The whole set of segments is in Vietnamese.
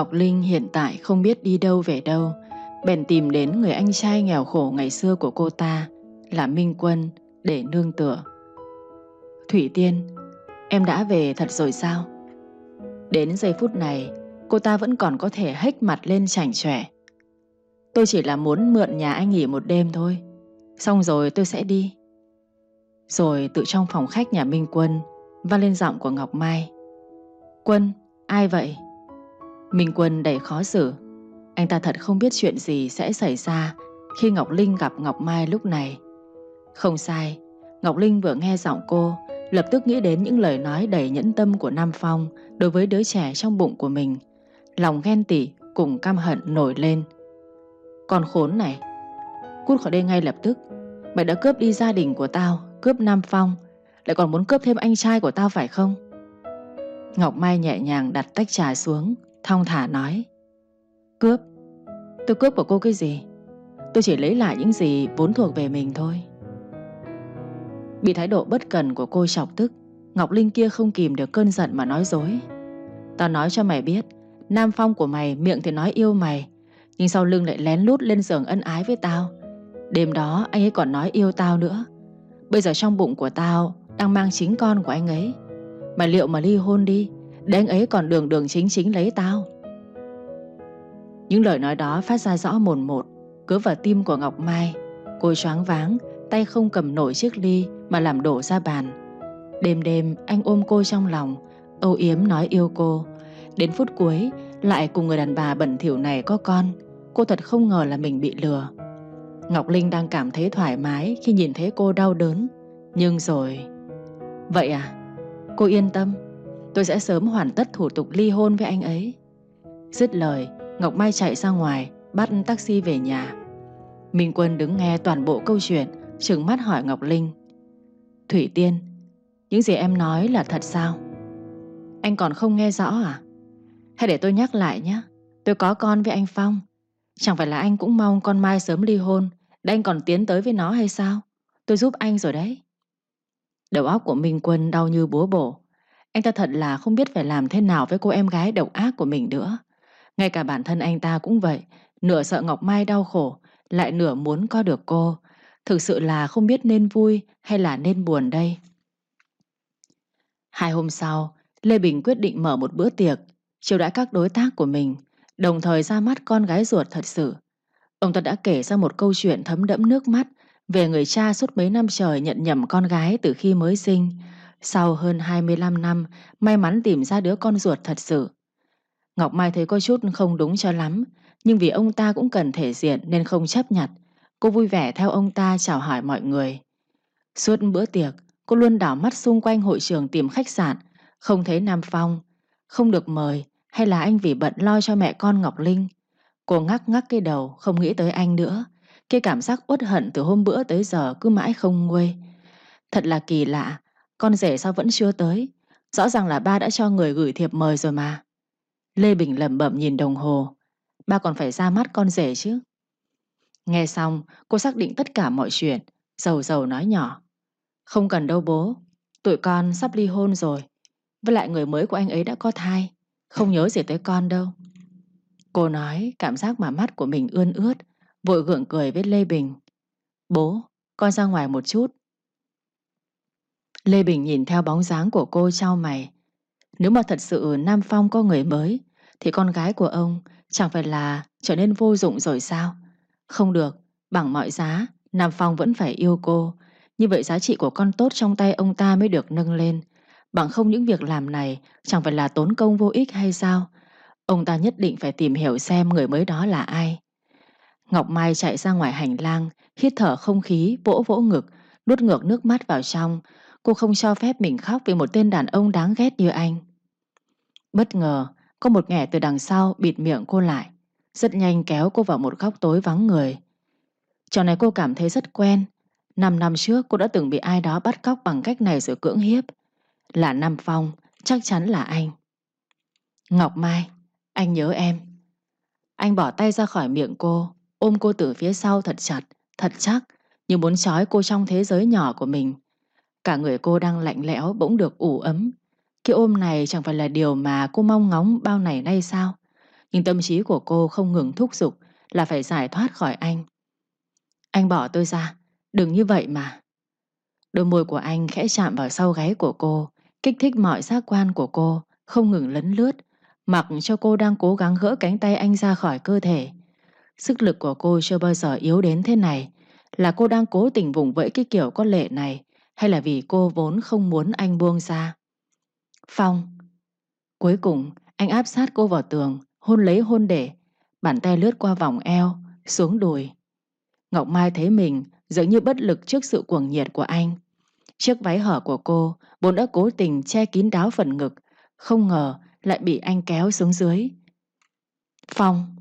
Ngọc Linh hiện tại không biết đi đâu về đâu, bèn tìm đến người anh trai nghèo khổ ngày xưa của cô ta là Minh Quân để nương tựa. Thủy Tiên, em đã về thật rồi sao? Đến giây phút này, cô ta vẫn còn có thể hếch mặt lên chảnh chọe. Tôi chỉ là muốn mượn nhà anh nghỉ một đêm thôi, xong rồi tôi sẽ đi. Rồi tự trong phòng khách nhà Minh Quân vang lên giọng của Ngọc Mai. Quân, ai vậy? Minh Quân đầy khó xử. Anh ta thật không biết chuyện gì sẽ xảy ra khi Ngọc Linh gặp Ngọc Mai lúc này. Không sai, Ngọc Linh vừa nghe giọng cô, lập tức nghĩ đến những lời nói đầy nhẫn tâm của Nam Phong đối với đứa trẻ trong bụng của mình. Lòng ghen tỉ cùng căm hận nổi lên. Con khốn này, cút khỏi đây ngay lập tức. Mày đã cướp đi gia đình của tao, cướp Nam Phong, lại còn muốn cướp thêm anh trai của tao phải không? Ngọc Mai nhẹ nhàng đặt tách trà xuống, thong thả nói. Cướp? Tôi cướp của cô cái gì? Tôi chỉ lấy lại những gì vốn thuộc về mình thôi. Bị thái độ bất cần của cô chọc tức, Ngọc Linh kia không kìm được cơn giận mà nói dối. Tao nói cho mày biết, Nam Phong của mày miệng thì nói yêu mày, nhưng sau lưng lại lén lút lên giường ân ái với tao. Đêm đó anh ấy còn nói yêu tao nữa. Bây giờ trong bụng của tao đang mang chính con của anh ấy. Mà liệu mà ly hôn đi, để anh ấy còn đường đường chính chính lấy tao. Những lời nói đó phát ra rõ mồn một, cứ vào tim của Ngọc Mai. Cô choáng váng, tay không cầm nổi chiếc ly mà làm đổ ra bàn. Đêm đêm anh ôm cô trong lòng, âu yếm nói yêu cô. Đến phút cuối lại cùng người đàn bà bẩn thỉu này có con. Cô thật không ngờ là mình bị lừa. Ngọc Linh đang cảm thấy thoải mái khi nhìn thấy cô đau đớn. Nhưng rồi... Vậy à? Cô yên tâm. Tôi sẽ sớm hoàn tất thủ tục ly hôn với anh ấy. Dứt lời, Ngọc Mai chạy ra ngoài, bắt taxi về nhà. Minh Quân đứng nghe toàn bộ câu chuyện, trừng mắt hỏi Ngọc Linh. Thủy Tiên, những gì em nói là thật sao? Anh còn không nghe rõ à? Hay để tôi nhắc lại nhé, tôi có con với anh Phong. Chẳng phải là anh cũng mong con Mai sớm ly hôn, để anh còn tiến tới với nó hay sao? Tôi giúp anh rồi đấy. Đầu óc của Minh Quân đau như búa bổ. Anh ta thật là không biết phải làm thế nào với cô em gái độc ác của mình nữa. Ngay cả bản thân anh ta cũng vậy, nửa sợ Ngọc Mai đau khổ, lại nửa muốn có được cô. Thực sự là không biết nên vui hay là nên buồn đây. Hai hôm sau, Lê Bình quyết định mở một bữa tiệc, chiêu đãi các đối tác của mình, đồng thời ra mắt con gái ruột thật sự. Ông ta đã kể ra một câu chuyện thấm đẫm nước mắt về người cha suốt mấy năm trời nhận nhầm con gái từ khi mới sinh. Sau hơn 25 năm, may mắn tìm ra đứa con ruột thật sự. Ngọc Mai thấy có chút không đúng cho lắm, nhưng vì ông ta cũng cần thể diện nên không chấp nhận. Cô vui vẻ theo ông ta chào hỏi mọi người. Suốt bữa tiệc, cô luôn đảo mắt xung quanh hội trường tìm khách sạn, không thấy Nam Phong, không được mời hay là anh vì bận lo cho mẹ con Ngọc Linh. Cô ngắc ngắc cái đầu, không nghĩ tới anh nữa. Cái cảm giác uất hận từ hôm bữa tới giờ cứ mãi không nguôi. Thật là kỳ lạ, con rể sao vẫn chưa tới? Rõ ràng là ba đã cho người gửi thiệp mời rồi mà. Lê Bình lẩm bẩm nhìn đồng hồ. Ba còn phải ra mắt con rể chứ. Nghe xong, cô xác định tất cả mọi chuyện, dầu dầu nói nhỏ. Không cần đâu bố, tụi con sắp ly hôn rồi. Với lại người mới của anh ấy đã có thai, không nhớ gì tới con đâu. Cô nói cảm giác mà mắt của mình ươn ướt, vội gượng cười với Lê Bình. Bố, con ra ngoài một chút. Lê Bình nhìn theo bóng dáng của cô trao mày. Nếu mà thật sự Nam Phong có người mới, thì con gái của ông chẳng phải là trở nên vô dụng rồi sao? Không được, bằng mọi giá, Nam Phong vẫn phải yêu cô. Như vậy giá trị của con tốt trong tay ông ta mới được nâng lên. Bằng không những việc làm này chẳng phải là tốn công vô ích hay sao? Ông ta nhất định phải tìm hiểu xem người mới đó là ai. Ngọc Mai chạy ra ngoài hành lang, hít thở không khí, vỗ vỗ ngực, nuốt ngược nước mắt vào trong. Cô không cho phép mình khóc vì một tên đàn ông đáng ghét như anh. Bất ngờ, có một nghẻ từ đằng sau bịt miệng cô lại. Rất nhanh kéo cô vào một góc tối vắng người. Trò này cô cảm thấy rất quen. Năm năm trước cô đã từng bị ai đó bắt cóc bằng cách này rồi cưỡng hiếp. Là Nam Phong, chắc chắn là anh. Ngọc Mai, anh nhớ em. Anh bỏ tay ra khỏi miệng cô, ôm cô từ phía sau thật chặt, thật chắc, như muốn trói cô trong thế giới nhỏ của mình. Cả người cô đang lạnh lẽo bỗng được ủ ấm. Cái ôm này chẳng phải là điều mà cô mong ngóng bao này nay sao? Nhưng tâm trí của cô không ngừng thúc giục là phải giải thoát khỏi anh. Anh bỏ tôi ra, đừng như vậy mà. Đôi môi của anh khẽ chạm vào sau gáy của cô, kích thích mọi giác quan của cô, không ngừng lấn lướt, mặc cho cô đang cố gắng gỡ cánh tay anh ra khỏi cơ thể. Sức lực của cô chưa bao giờ yếu đến thế này, là cô đang cố tình vùng vẫy cái kiểu có lệ này, hay là vì cô vốn không muốn anh buông ra. Phong Cuối cùng, anh áp sát cô vào tường, hôn lấy hôn để, bàn tay lướt qua vòng eo, xuống đùi. Ngọc Mai thấy mình dường như bất lực trước sự cuồng nhiệt của anh. Chiếc váy hở của cô vốn đã cố tình che kín đáo phần ngực, không ngờ lại bị anh kéo xuống dưới. Phong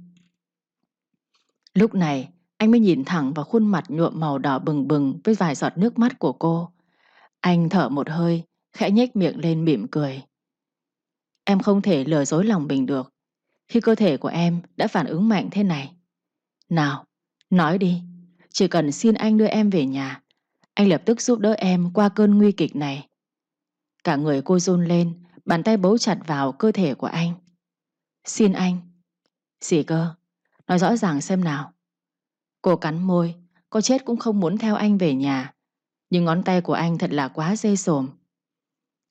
Lúc này, anh mới nhìn thẳng vào khuôn mặt nhuộm màu đỏ bừng bừng với vài giọt nước mắt của cô. Anh thở một hơi, khẽ nhếch miệng lên mỉm cười. Em không thể lừa dối lòng mình được khi cơ thể của em đã phản ứng mạnh thế này. Nào, nói đi, chỉ cần xin anh đưa em về nhà, anh lập tức giúp đỡ em qua cơn nguy kịch này. Cả người cô run lên, bàn tay bấu chặt vào cơ thể của anh. Xin anh. Gì cơ? Nói rõ ràng xem nào. Cô cắn môi, có chết cũng không muốn theo anh về nhà. Nhưng ngón tay của anh thật là quá dê sồm.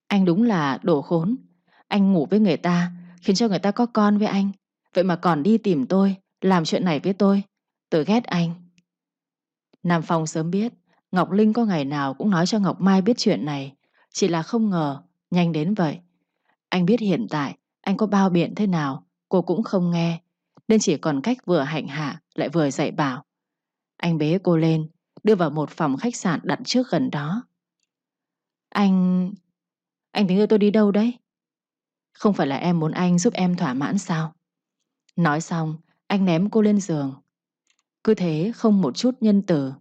Anh đúng là đổ khốn. Anh ngủ với người ta, khiến cho người ta có con với anh. Vậy mà còn đi tìm tôi, làm chuyện này với tôi. Tôi ghét anh. Nam Phong sớm biết, Ngọc Linh có ngày nào cũng nói cho Ngọc Mai biết chuyện này. Chỉ là không ngờ, nhanh đến vậy. Anh biết hiện tại, anh có bao biện thế nào, cô cũng không nghe. Nên chỉ còn cách vừa hạnh hạ, lại vừa dạy bảo. Anh bế cô lên, đưa vào một phòng khách sạn đặt trước gần đó. Anh... Anh tính đưa tôi đi đâu đấy? Không phải là em muốn anh giúp em thỏa mãn sao? Nói xong, anh ném cô lên giường. Cứ thế không một chút nhân từ.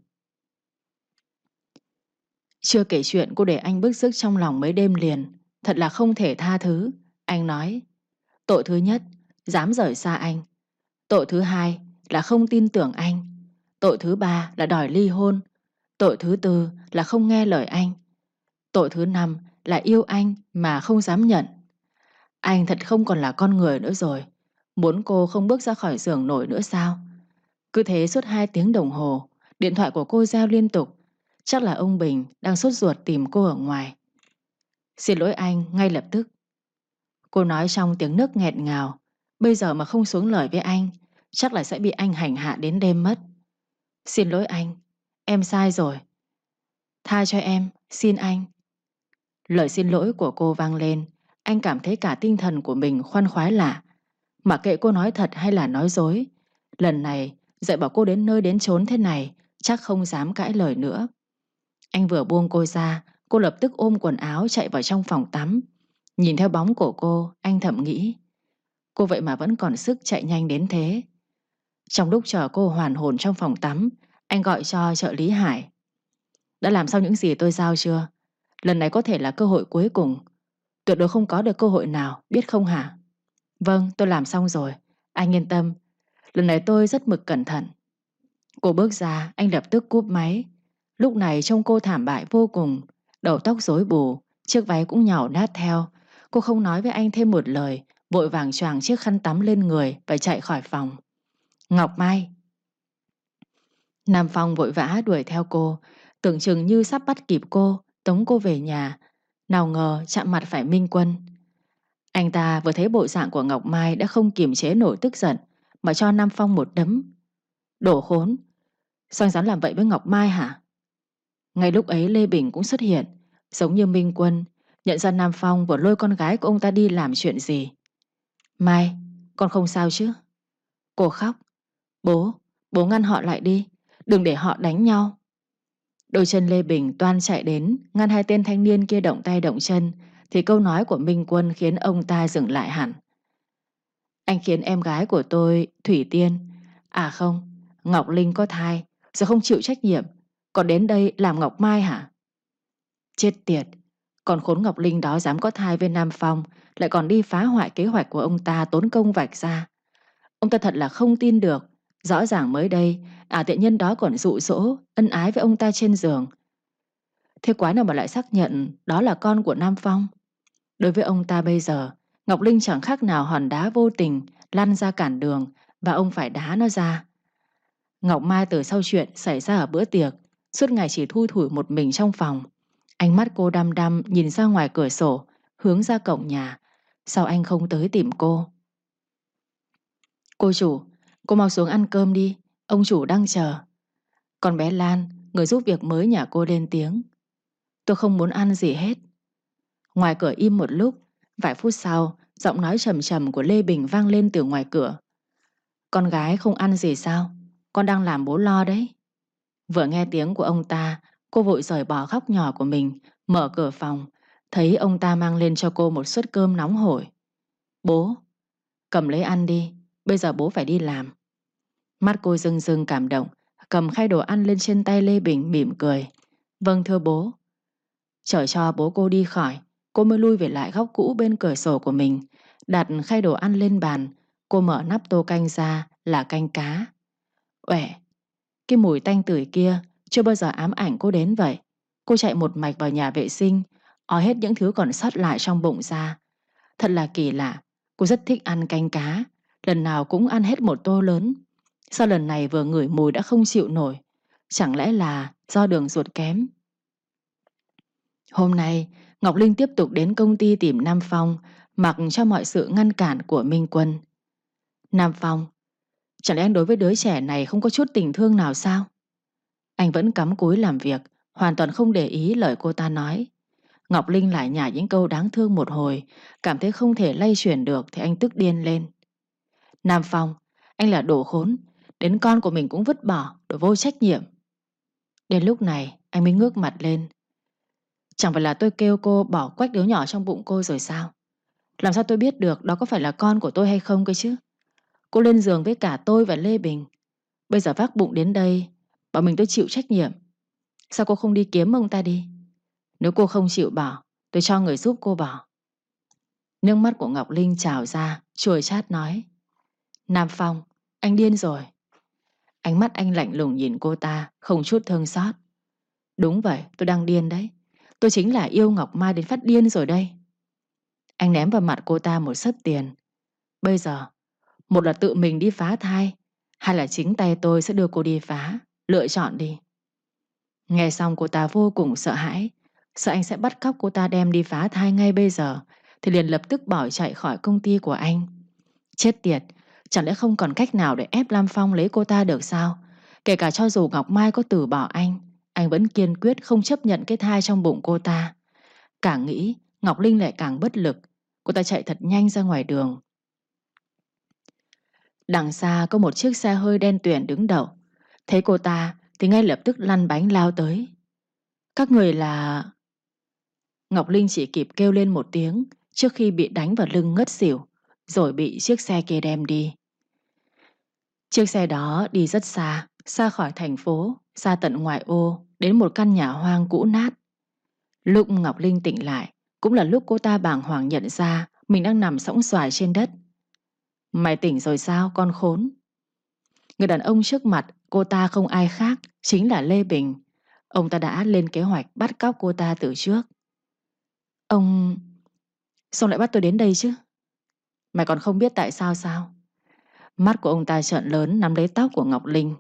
Chưa kể chuyện cô để anh bức sức trong lòng mấy đêm liền. Thật là không thể tha thứ. Anh nói, tội thứ nhất, dám rời xa anh. Tội thứ hai là không tin tưởng anh. Tội thứ ba là đòi ly hôn. Tội thứ tư là không nghe lời anh. Tội thứ năm là yêu anh mà không dám nhận. Anh thật không còn là con người nữa rồi. Muốn cô không bước ra khỏi giường nổi nữa sao? Cứ thế suốt hai tiếng đồng hồ, điện thoại của cô reo liên tục. Chắc là ông Bình đang sốt ruột tìm cô ở ngoài. Xin lỗi anh ngay lập tức. Cô nói trong tiếng nước nghẹt ngào. Bây giờ mà không xuống lời với anh, chắc là sẽ bị anh hành hạ đến đêm mất. Xin lỗi anh, em sai rồi. Tha cho em, xin anh. Lời xin lỗi của cô vang lên, anh cảm thấy cả tinh thần của mình khoan khoái lạ. Mà kệ cô nói thật hay là nói dối, lần này dạy bảo cô đến nơi đến chốn thế này, chắc không dám cãi lời nữa. Anh vừa buông cô ra, cô lập tức ôm quần áo chạy vào trong phòng tắm. Nhìn theo bóng của cô, anh thầm nghĩ. Cô vậy mà vẫn còn sức chạy nhanh đến thế. Trong lúc chờ cô hoàn hồn trong phòng tắm, anh gọi cho trợ lý Hải. Đã làm xong những gì tôi giao chưa? Lần này có thể là cơ hội cuối cùng. Tuyệt đối không có được cơ hội nào, biết không hả? Vâng, tôi làm xong rồi. Anh yên tâm. Lần này tôi rất mực cẩn thận. Cô bước ra, anh lập tức cúp máy. Lúc này trông cô thảm bại vô cùng. Đầu tóc rối bù, chiếc váy cũng nhàu nát theo. Cô không nói với anh thêm một lời, vội vàng choàng chiếc khăn tắm lên người và chạy khỏi phòng. Ngọc Mai Nam Phong vội vã đuổi theo cô, tưởng chừng như sắp bắt kịp cô, tống cô về nhà. Nào ngờ chạm mặt phải Minh Quân. Anh ta vừa thấy bộ dạng của Ngọc Mai đã không kiềm chế nổi tức giận, mà cho Nam Phong một đấm. Đổ khốn! Sao anh dám làm vậy với Ngọc Mai hả? Ngay lúc ấy Lê Bình cũng xuất hiện, giống như Minh Quân, nhận ra Nam Phong vừa lôi con gái của ông ta đi làm chuyện gì. Mai, con không sao chứ? Cô khóc. Bố, bố ngăn họ lại đi, đừng để họ đánh nhau. Đôi chân Lê Bình toan chạy đến, ngăn hai tên thanh niên kia động tay động chân, thì câu nói của Minh Quân khiến ông ta dừng lại hẳn. Anh khiến em gái của tôi, Thủy Tiên, à không, Ngọc Linh có thai, giờ không chịu trách nhiệm, còn đến đây làm Ngọc Mai hả? Chết tiệt, còn khốn Ngọc Linh đó dám có thai với Nam Phong, lại còn đi phá hoại kế hoạch của ông ta tốn công vạch ra. Ông ta thật là không tin được, rõ ràng mới đây, ả tiện nhân đó còn dụ dỗ, ân ái với ông ta trên giường. Thế quái nào mà lại xác nhận đó là con của Nam Phong? Đối với ông ta bây giờ, Ngọc Linh chẳng khác nào hòn đá vô tình lăn ra cản đường và ông phải đá nó ra. Ngọc Mai từ sau chuyện xảy ra ở bữa tiệc, suốt ngày chỉ thui thủi một mình trong phòng. Ánh mắt cô đăm đăm nhìn ra ngoài cửa sổ, hướng ra cổng nhà. Sao anh không tới tìm cô? Cô chủ, cô mau xuống ăn cơm đi, ông chủ đang chờ. Còn bé Lan, người giúp việc mới nhà cô lên tiếng. Tôi không muốn ăn gì hết. Ngoài cửa im một lúc, vài phút sau, giọng nói trầm trầm của Lê Bình vang lên từ ngoài cửa. Con gái không ăn gì sao? Con đang làm bố lo đấy. Vừa nghe tiếng của ông ta, cô vội rời bỏ khóc nhỏ của mình, mở cửa phòng, thấy ông ta mang lên cho cô một suất cơm nóng hổi. Bố, cầm lấy ăn đi, bây giờ bố phải đi làm. Mắt cô rưng rưng cảm động, cầm khay đồ ăn lên trên tay Lê Bình mỉm cười. Vâng thưa bố. Chở cho bố cô đi khỏi, cô mới lui về lại góc cũ bên cửa sổ của mình, đặt khay đồ ăn lên bàn, cô mở nắp tô canh ra là canh cá. Uể, cái mùi tanh tưởi kia chưa bao giờ ám ảnh cô đến vậy. Cô chạy một mạch vào nhà vệ sinh, ói hết những thứ còn sót lại trong bụng ra. Thật là kỳ lạ, cô rất thích ăn canh cá, lần nào cũng ăn hết một tô lớn. Sao lần này vừa ngửi mùi đã không chịu nổi? Chẳng lẽ là do đường ruột kém? Hôm nay, Ngọc Linh tiếp tục đến công ty tìm Nam Phong, mặc cho mọi sự ngăn cản của Minh Quân. Nam Phong, chẳng lẽ anh đối với đứa trẻ này không có chút tình thương nào sao? Anh vẫn cắm cúi làm việc, hoàn toàn không để ý lời cô ta nói. Ngọc Linh lại nhả những câu đáng thương một hồi, cảm thấy không thể lay chuyển được thì anh tức điên lên. Nam Phong, anh là đồ khốn, đến con của mình cũng vứt bỏ, đồ vô trách nhiệm. Đến lúc này, anh mới ngước mặt lên. Chẳng phải là tôi kêu cô bỏ quách đứa nhỏ trong bụng cô rồi sao? Làm sao tôi biết được đó có phải là con của tôi hay không cơ chứ? Cô lên giường với cả tôi và Lê Bình. Bây giờ vác bụng đến đây, bảo mình tôi chịu trách nhiệm. Sao cô không đi kiếm ông ta đi? Nếu cô không chịu bỏ, tôi cho người giúp cô bỏ. Nước mắt của Ngọc Linh trào ra, chùi chát nói. Nam Phong, anh điên rồi. Ánh mắt anh lạnh lùng nhìn cô ta, không chút thương xót. Đúng vậy, tôi đang điên đấy. Tôi chính là yêu Ngọc Mai đến phát điên rồi đây. Anh ném vào mặt cô ta một sấp tiền. Bây giờ, một là tự mình đi phá thai, hay là chính tay tôi sẽ đưa cô đi phá. Lựa chọn đi. Nghe xong cô ta vô cùng sợ hãi, sợ anh sẽ bắt cóc cô ta đem đi phá thai ngay bây giờ, thì liền lập tức bỏ chạy khỏi công ty của anh. Chết tiệt, chẳng lẽ không còn cách nào để ép Lam Phong lấy cô ta được sao? Kể cả cho dù Ngọc Mai có từ bỏ anh, anh vẫn kiên quyết không chấp nhận cái thai trong bụng cô ta. Càng nghĩ, Ngọc Linh lại càng bất lực. Cô ta chạy thật nhanh ra ngoài đường. Đằng xa có một chiếc xe hơi đen tuyển đứng đậu. Thấy cô ta thì ngay lập tức lăn bánh lao tới. Các người là... Ngọc Linh chỉ kịp kêu lên một tiếng trước khi bị đánh vào lưng ngất xỉu, rồi bị chiếc xe kia đem đi. Chiếc xe đó đi rất xa, xa khỏi thành phố, xa tận ngoại ô, đến một căn nhà hoang cũ nát. Lúc Ngọc Linh tỉnh lại, cũng là lúc cô ta bàng hoàng nhận ra mình đang nằm sõng xoài trên đất. Mày tỉnh rồi sao con khốn? Người đàn ông trước mặt cô ta không ai khác, chính là Lê Bình. Ông ta đã lên kế hoạch bắt cóc cô ta từ trước. Ông... Sao lại bắt tôi đến đây chứ? Mày còn không biết tại sao sao? Mắt của ông ta trợn lớn nắm lấy tóc của Ngọc Linh.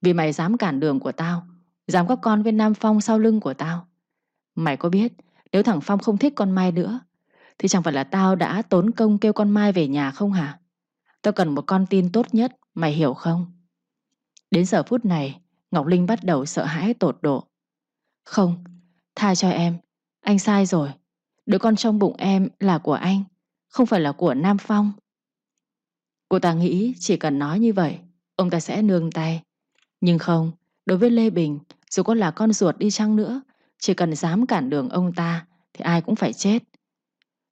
Vì mày dám cản đường của tao, dám có con với Nam Phong sau lưng của tao. Mày có biết nếu thằng Phong không thích con Mai nữa, thì chẳng phải là tao đã tốn công kêu con Mai về nhà không hả? Tao cần một con tin tốt nhất, mày hiểu không? Đến giờ phút này, Ngọc Linh bắt đầu sợ hãi tột độ. Không, tha cho em, anh sai rồi. Đứa con trong bụng em là của anh, không phải là của Nam Phong. Cô ta nghĩ chỉ cần nói như vậy, ông ta sẽ nương tay. Nhưng không, đối với Lê Bình, dù có là con ruột đi chăng nữa, chỉ cần dám cản đường ông ta, thì ai cũng phải chết.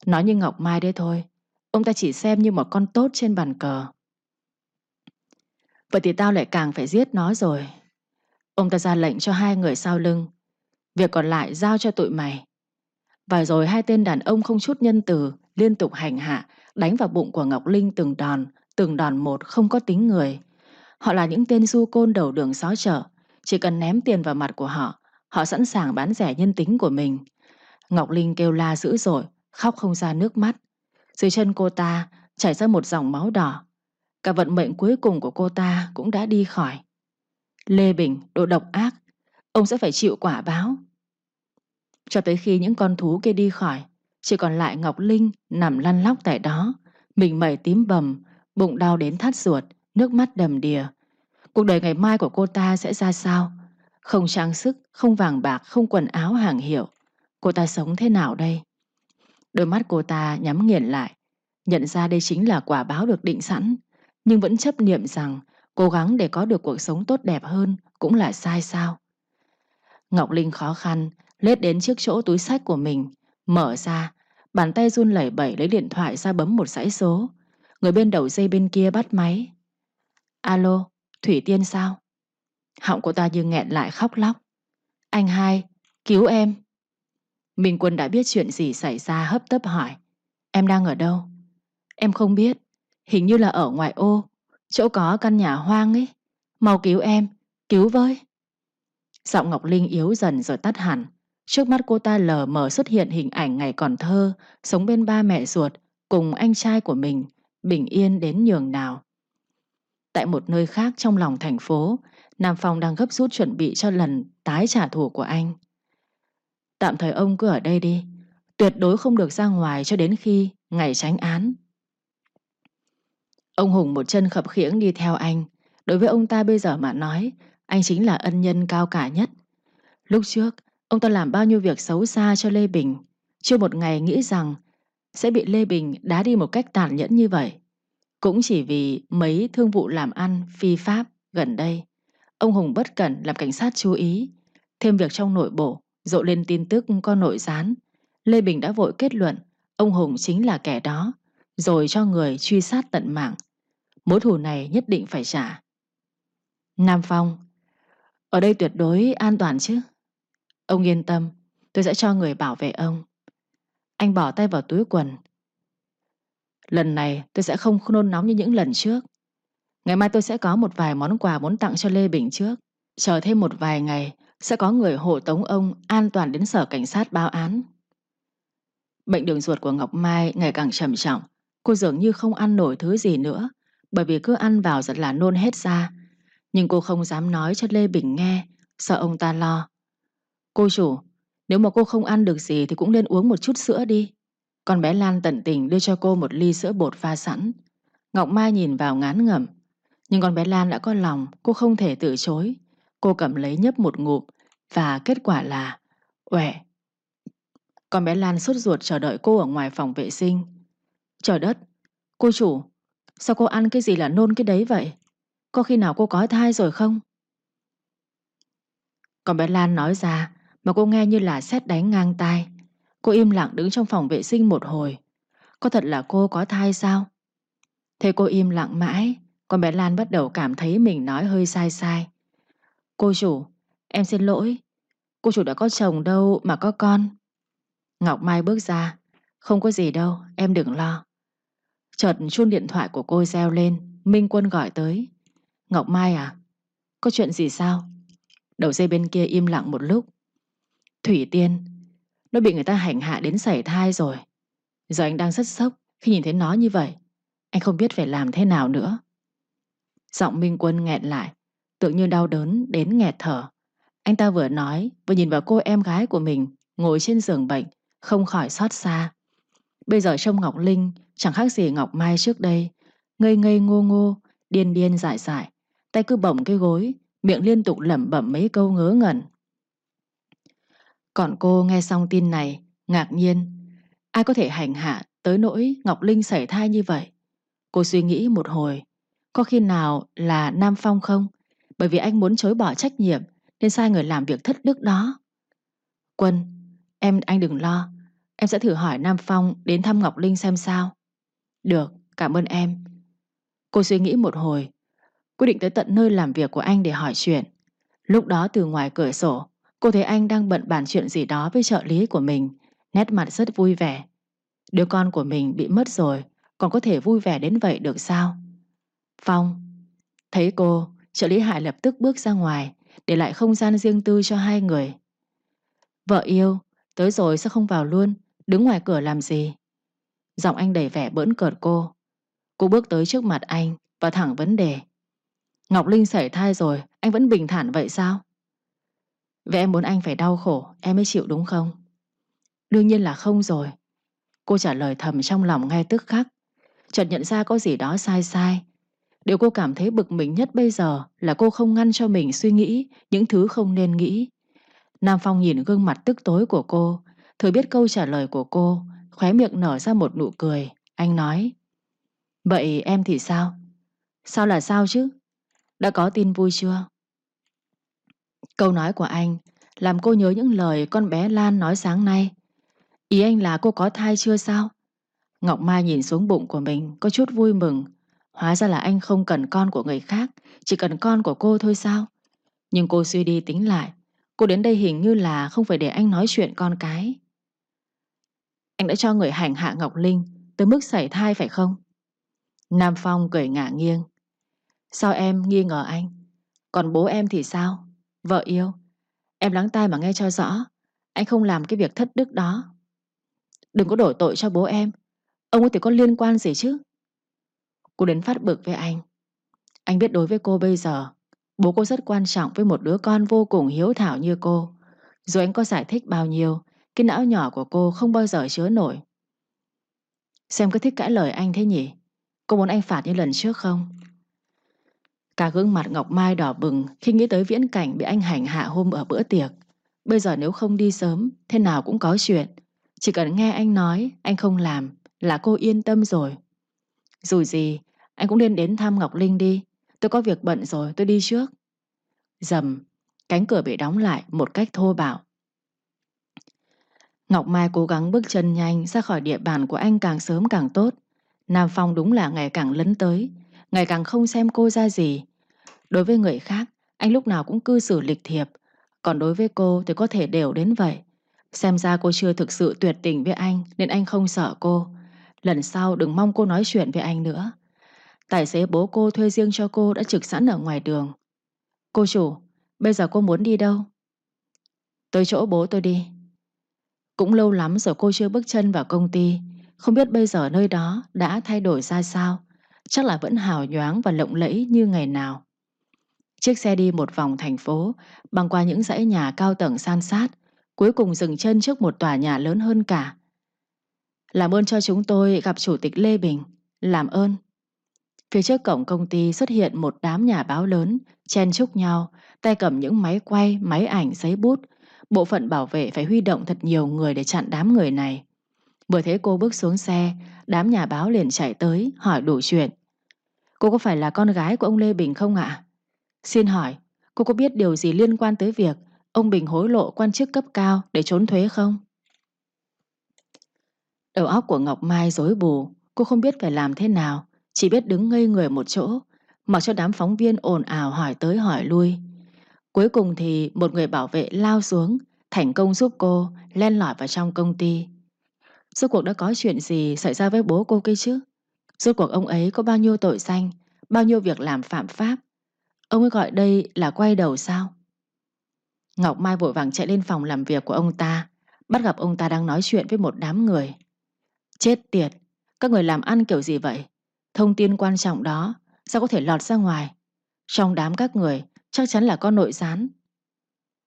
Nói như Ngọc Mai đấy thôi, ông ta chỉ xem như một con tốt trên bàn cờ. Vậy thì tao lại càng phải giết nó rồi. Ông ta ra lệnh cho hai người sau lưng. Việc còn lại giao cho tụi mày. Và rồi hai tên đàn ông không chút nhân từ, liên tục hành hạ, đánh vào bụng của Ngọc Linh từng đòn, từng đòn một không có tính người. Họ là những tên du côn đầu đường xó chợ, chỉ cần ném tiền vào mặt của họ, họ sẵn sàng bán rẻ nhân tính của mình. Ngọc Linh kêu la dữ dội, khóc không ra nước mắt. Dưới chân cô ta chảy ra một dòng máu đỏ. Cả vận mệnh cuối cùng của cô ta cũng đã đi khỏi. Lê Bình, đồ độc ác, ông sẽ phải chịu quả báo. Cho tới khi những con thú kia đi khỏi, chỉ còn lại Ngọc Linh nằm lăn lóc tại đó, mình mẩy tím bầm, bụng đau đến thắt ruột, nước mắt đầm đìa. Cuộc đời ngày mai của cô ta sẽ ra sao? Không trang sức, không vàng bạc, không quần áo hàng hiệu. Cô ta sống thế nào đây? Đôi mắt cô ta nhắm nghiền lại, nhận ra đây chính là quả báo được định sẵn, nhưng vẫn chấp niệm rằng cố gắng để có được cuộc sống tốt đẹp hơn cũng là sai sao. Ngọc Linh khó khăn, lết đến trước chỗ túi sách của mình, mở ra, bàn tay run lẩy bẩy lấy điện thoại ra bấm một dãy số. Người bên đầu dây bên kia bắt máy. Alo, Thủy Tiên sao? Họng cô ta như nghẹn lại khóc lóc. Anh hai, cứu em. Minh Quân đã biết chuyện gì xảy ra hấp tấp hỏi. Em đang ở đâu? Em không biết. Hình như là ở ngoại ô. Chỗ có căn nhà hoang ấy. Mau cứu em, cứu với. Giọng Ngọc Linh yếu dần rồi tắt hẳn. Trước mắt cô ta lờ mờ xuất hiện hình ảnh ngày còn thơ, sống bên ba mẹ ruột, cùng anh trai của mình, bình yên đến nhường nào. Tại một nơi khác trong lòng thành phố, Nam Phong đang gấp rút chuẩn bị cho lần tái trả thù của anh. Tạm thời ông cứ ở đây đi, tuyệt đối không được ra ngoài cho đến khi ngày tránh án. Ông Hùng một chân khập khiễng đi theo anh. Đối với ông ta bây giờ mà nói, anh chính là ân nhân cao cả nhất. Lúc trước, ông ta làm bao nhiêu việc xấu xa cho Lê Bình. Chưa một ngày nghĩ rằng sẽ bị Lê Bình đá đi một cách tàn nhẫn như vậy. Cũng chỉ vì mấy thương vụ làm ăn phi pháp gần đây. Ông Hùng bất cẩn làm cảnh sát chú ý. Thêm việc trong nội bộ, rộ lên tin tức có nội gián. Lê Bình đã vội kết luận ông Hùng chính là kẻ đó, rồi cho người truy sát tận mạng. Mối thù này nhất định phải trả. Nam Phong, ở đây tuyệt đối an toàn chứ? Ông yên tâm, tôi sẽ cho người bảo vệ ông. Anh bỏ tay vào túi quần. Lần này tôi sẽ không nôn nóng như những lần trước. Ngày mai tôi sẽ có một vài món quà muốn tặng cho Lê Bình trước. Chờ thêm một vài ngày, sẽ có người hộ tống ông an toàn đến sở cảnh sát báo án. Bệnh đường ruột của Ngọc Mai ngày càng trầm trọng. Cô dường như không ăn nổi thứ gì nữa, bởi vì cứ ăn vào rất là nôn hết ra. Nhưng cô không dám nói cho Lê Bình nghe, sợ ông ta lo. Cô chủ, nếu mà cô không ăn được gì thì cũng nên uống một chút sữa đi. Con bé Lan tận tình đưa cho cô một ly sữa bột pha sẵn. Ngọc Mai nhìn vào ngán ngẩm. Nhưng con bé Lan đã có lòng, cô không thể từ chối. Cô cầm lấy nhấp một ngụm và kết quả là uể. Con bé Lan sốt ruột chờ đợi cô ở ngoài phòng vệ sinh. Trời đất, cô chủ, sao cô ăn cái gì là nôn cái đấy vậy? Có khi nào cô có thai rồi không? Con bé Lan nói ra mà cô nghe như là xét đánh ngang tai. Cô im lặng đứng trong phòng vệ sinh một hồi. Có thật là cô có thai sao? Thế cô im lặng mãi, con bé Lan bắt đầu cảm thấy mình nói hơi sai sai. Cô chủ, em xin lỗi. Cô chủ đã có chồng đâu mà có con. Ngọc Mai bước ra. Không có gì đâu, em đừng lo. Chợt chuông điện thoại của cô reo lên, Minh Quân gọi tới. Ngọc Mai à? Có chuyện gì sao? Đầu dây bên kia im lặng một lúc. Thủy Tiên, nó bị người ta hành hạ đến sảy thai rồi. Giờ anh đang rất sốc khi nhìn thấy nó như vậy. Anh không biết phải làm thế nào nữa. Giọng Minh Quân nghẹn lại, tự như đau đớn đến nghẹt thở. Anh ta vừa nói, vừa nhìn vào cô em gái của mình, ngồi trên giường bệnh, không khỏi xót xa. Bây giờ trông Ngọc Linh chẳng khác gì Ngọc Mai trước đây, ngây ngây ngô ngô, điên điên dại dại, tay cứ bổng cái gối, miệng liên tục lẩm bẩm mấy câu ngớ ngẩn. Còn cô nghe xong tin này, ngạc nhiên. Ai có thể hành hạ tới nỗi Ngọc Linh xảy thai như vậy? Cô suy nghĩ một hồi, có khi nào là Nam Phong không? Bởi vì anh muốn chối bỏ trách nhiệm nên sai người làm việc thất đức đó. Quân, em anh đừng lo. Em sẽ thử hỏi Nam Phong đến thăm Ngọc Linh xem sao. Được, cảm ơn em. Cô suy nghĩ một hồi, quyết định tới tận nơi làm việc của anh để hỏi chuyện. Lúc đó từ ngoài cửa sổ, cô thấy anh đang bận bàn chuyện gì đó với trợ lý của mình, nét mặt rất vui vẻ. Đứa con của mình bị mất rồi, còn có thể vui vẻ đến vậy được sao? Phong, thấy cô, trợ lý Hải lập tức bước ra ngoài, để lại không gian riêng tư cho hai người. Vợ yêu, tới rồi sao không vào luôn, đứng ngoài cửa làm gì? Giọng anh đầy vẻ bỡn cợt cô. Cô bước tới trước mặt anh và thẳng vấn đề. Ngọc Linh sảy thai rồi, anh vẫn bình thản vậy sao? Vậy em muốn anh phải đau khổ, em mới chịu đúng không? Đương nhiên là không rồi. Cô trả lời thầm trong lòng ngay tức khắc. Chợt nhận ra có gì đó sai sai. Điều cô cảm thấy bực mình nhất bây giờ là cô không ngăn cho mình suy nghĩ những thứ không nên nghĩ. Nam Phong nhìn gương mặt tức tối của cô, thừa biết câu trả lời của cô, khóe miệng nở ra một nụ cười. Anh nói, Vậy em thì sao? Sao là sao chứ? Đã có tin vui chưa? Câu nói của anh làm cô nhớ những lời con bé Lan nói sáng nay. Ý anh là cô có thai chưa sao? Ngọc Mai nhìn xuống bụng của mình có chút vui mừng. Hóa ra là anh không cần con của người khác, chỉ cần con của cô thôi sao? Nhưng cô suy đi tính lại, cô đến đây hình như là không phải để anh nói chuyện con cái. Anh đã cho người hành hạ Ngọc Linh tới mức sảy thai phải không? Nam Phong cười ngả nghiêng. Sao em nghi ngờ anh? Còn bố em thì sao? Vợ yêu. Em lắng tai mà nghe cho rõ. Anh không làm cái việc thất đức đó. Đừng có đổ tội cho bố em. Ông ấy thì có liên quan gì chứ? Cô đến phát bực với anh. Anh biết đối với cô bây giờ, bố cô rất quan trọng với một đứa con vô cùng hiếu thảo như cô. Dù anh có giải thích bao nhiêu, cái não nhỏ của cô không bao giờ chứa nổi. Xem có thích cãi lời anh thế nhỉ? Cô muốn anh phạt như lần trước không? Cả gương mặt Ngọc Mai đỏ bừng khi nghĩ tới viễn cảnh bị anh hành hạ hôm ở bữa tiệc. Bây giờ nếu không đi sớm, thế nào cũng có chuyện. Chỉ cần nghe anh nói, anh không làm, là cô yên tâm rồi. Dù gì, anh cũng nên đến thăm Ngọc Linh đi. Tôi có việc bận rồi, tôi đi trước. Dầm, cánh cửa bị đóng lại một cách thô bạo. Ngọc Mai cố gắng bước chân nhanh ra khỏi địa bàn của anh càng sớm càng tốt. Nam Phong đúng là ngày càng lấn tới, ngày càng không xem cô ra gì. Đối với người khác, anh lúc nào cũng cư xử lịch thiệp, còn đối với cô thì có thể đều đến vậy. Xem ra cô chưa thực sự tuyệt tình với anh nên anh không sợ cô. Lần sau đừng mong cô nói chuyện với anh nữa. Tài xế bố cô thuê riêng cho cô đã trực sẵn ở ngoài đường. Cô chủ, bây giờ cô muốn đi đâu? Tới chỗ bố tôi đi. Cũng lâu lắm rồi cô chưa bước chân vào công ty. Không biết bây giờ nơi đó đã thay đổi ra sao. Chắc là vẫn hào nhoáng và lộng lẫy như ngày nào. Chiếc xe đi một vòng thành phố, băng qua những dãy nhà cao tầng san sát, cuối cùng dừng chân trước một tòa nhà lớn hơn cả. Làm ơn cho chúng tôi gặp Chủ tịch Lê Bình. Làm ơn. Phía trước cổng công ty xuất hiện một đám nhà báo lớn, chen chúc nhau, tay cầm những máy quay, máy ảnh, giấy bút. Bộ phận bảo vệ phải huy động thật nhiều người để chặn đám người này. Vừa thấy cô bước xuống xe, đám nhà báo liền chạy tới, hỏi đủ chuyện. Cô có phải là con gái của ông Lê Bình không ạ? Xin hỏi, cô có biết điều gì liên quan tới việc ông Bình hối lộ quan chức cấp cao để trốn thuế không? Đầu óc của Ngọc Mai rối bù, cô không biết phải làm thế nào, chỉ biết đứng ngây người một chỗ, mặc cho đám phóng viên ồn ào hỏi tới hỏi lui. Cuối cùng thì một người bảo vệ lao xuống, thành công giúp cô len lỏi vào trong công ty. Rốt cuộc đã có chuyện gì xảy ra với bố cô kia chứ? Rốt cuộc ông ấy có bao nhiêu tội danh, bao nhiêu việc làm phạm pháp? Ông ấy gọi đây là quay đầu sao? Ngọc Mai vội vàng chạy lên phòng làm việc của ông ta, bắt gặp ông ta đang nói chuyện với một đám người. Chết tiệt, các người làm ăn kiểu gì vậy? Thông tin quan trọng đó sao có thể lọt ra ngoài? Trong đám các người chắc chắn là có nội gián.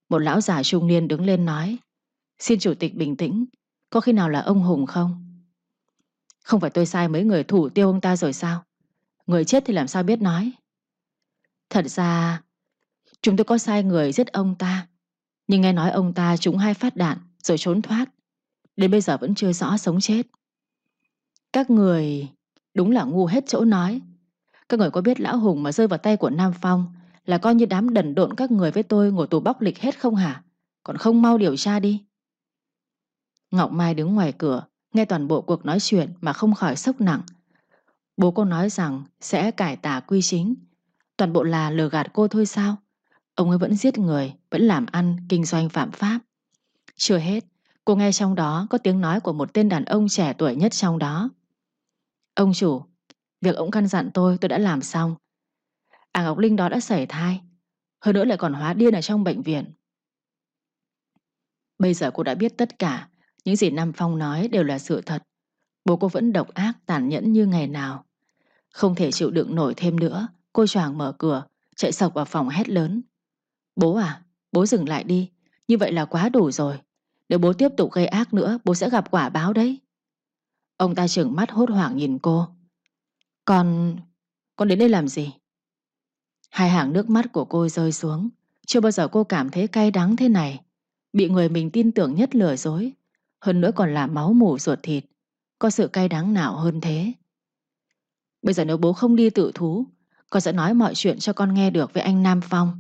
Một lão già trung niên đứng lên nói Xin chủ tịch bình tĩnh có khi nào là ông Hùng không? Không phải tôi sai mấy người thủ tiêu ông ta rồi sao? Người chết thì làm sao biết nói? Thật ra, Chúng tôi có sai người giết ông ta, Nhưng nghe nói ông ta trúng hai phát đạn Rồi trốn thoát, Đến bây giờ vẫn chưa rõ sống chết Các người Đúng là ngu hết chỗ nói Các người có biết lão Hùng mà rơi vào tay của Nam Phong Là coi như đám đần độn các người với tôi Ngồi tù bóc lịch hết không hả Còn không mau điều tra đi Ngọc Mai đứng ngoài cửa Nghe toàn bộ cuộc nói chuyện mà không khỏi sốc nặng. Bố cô nói rằng Sẽ cải tà quy chính. Toàn bộ là lừa gạt cô thôi sao? Ông ấy vẫn giết người Vẫn làm ăn, kinh doanh phạm pháp. Chưa hết Cô nghe trong đó có tiếng nói của một tên đàn ông trẻ tuổi nhất trong đó. Ông chủ Việc ông căn dặn tôi tôi đã làm xong. À Ngọc Linh đó đã xảy thai Hơn nữa lại còn hóa điên ở trong bệnh viện. Bây giờ cô đã biết tất cả. Những gì Nam Phong nói đều là sự thật Bố cô vẫn độc ác tàn nhẫn như ngày nào Không thể chịu đựng nổi thêm nữa, cô choàng mở cửa, chạy sọc vào phòng hét lớn. Bố à, bố dừng lại đi, như vậy là quá đủ rồi. Nếu bố tiếp tục gây ác nữa, bố sẽ gặp quả báo đấy. Ông ta trừng mắt hốt hoảng nhìn cô. Con... con đến đây làm gì? Hai hàng nước mắt của cô rơi xuống. Chưa bao giờ cô cảm thấy cay đắng thế này. Bị người mình tin tưởng nhất lừa dối. Hơn nữa còn là máu mủ ruột thịt. Có sự cay đắng nào hơn thế? Bây giờ nếu bố không đi tự thú, con sẽ nói mọi chuyện cho con nghe được với anh Nam Phong.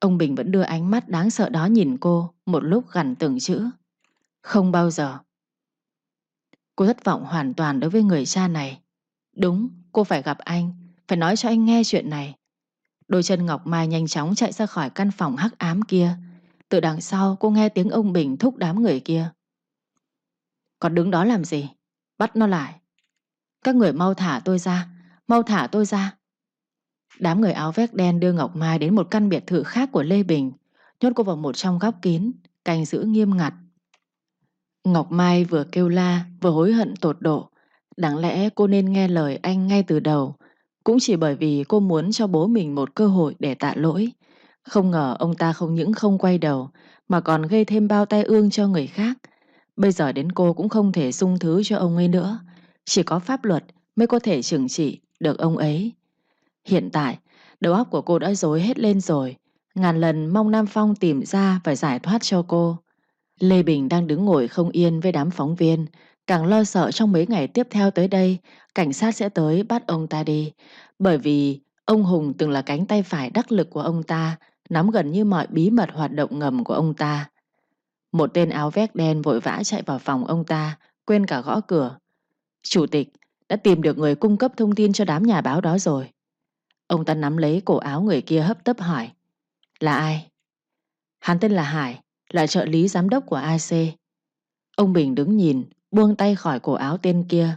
Ông Bình vẫn đưa ánh mắt đáng sợ đó nhìn cô một lúc gằn từng chữ. Không bao giờ. Cô thất vọng hoàn toàn đối với người cha này. Đúng, cô phải gặp anh, phải nói cho anh nghe chuyện này. Đôi chân Ngọc Mai nhanh chóng chạy ra khỏi căn phòng hắc ám kia. Từ đằng sau cô nghe tiếng ông Bình thúc đám người kia. Còn đứng đó làm gì? Bắt nó lại. Các người mau thả tôi ra, mau thả tôi ra. Đám người áo vest đen đưa Ngọc Mai đến một căn biệt thự khác của Lê Bình, nhốt cô vào một trong góc kín, canh giữ nghiêm ngặt. Ngọc Mai vừa kêu la, vừa hối hận tột độ. Đáng lẽ cô nên nghe lời anh ngay từ đầu, cũng chỉ bởi vì cô muốn cho bố mình một cơ hội để tạ lỗi. Không ngờ ông ta không những không quay đầu, mà còn gây thêm bao tai ương cho người khác. Bây giờ đến cô cũng không thể sung thứ cho ông ấy nữa. Chỉ có pháp luật mới có thể trừng trị được ông ấy. Hiện tại, đầu óc của cô đã dối hết lên rồi. Ngàn lần mong Nam Phong tìm ra và giải thoát cho cô. Lê Bình đang đứng ngồi không yên với đám phóng viên. Càng lo sợ trong mấy ngày tiếp theo tới đây, cảnh sát sẽ tới bắt ông ta đi. Bởi vì ông Hùng từng là cánh tay phải đắc lực của ông ta, nắm gần như mọi bí mật hoạt động ngầm của ông ta. Một tên áo vest đen vội vã chạy vào phòng ông ta, quên cả gõ cửa. Chủ tịch đã tìm được người cung cấp thông tin cho đám nhà báo đó rồi. Ông ta nắm lấy cổ áo người kia hấp tấp hỏi. Là ai? Hắn tên là Hải, là trợ lý giám đốc của AC. Ông Bình đứng nhìn, buông tay khỏi cổ áo tên kia.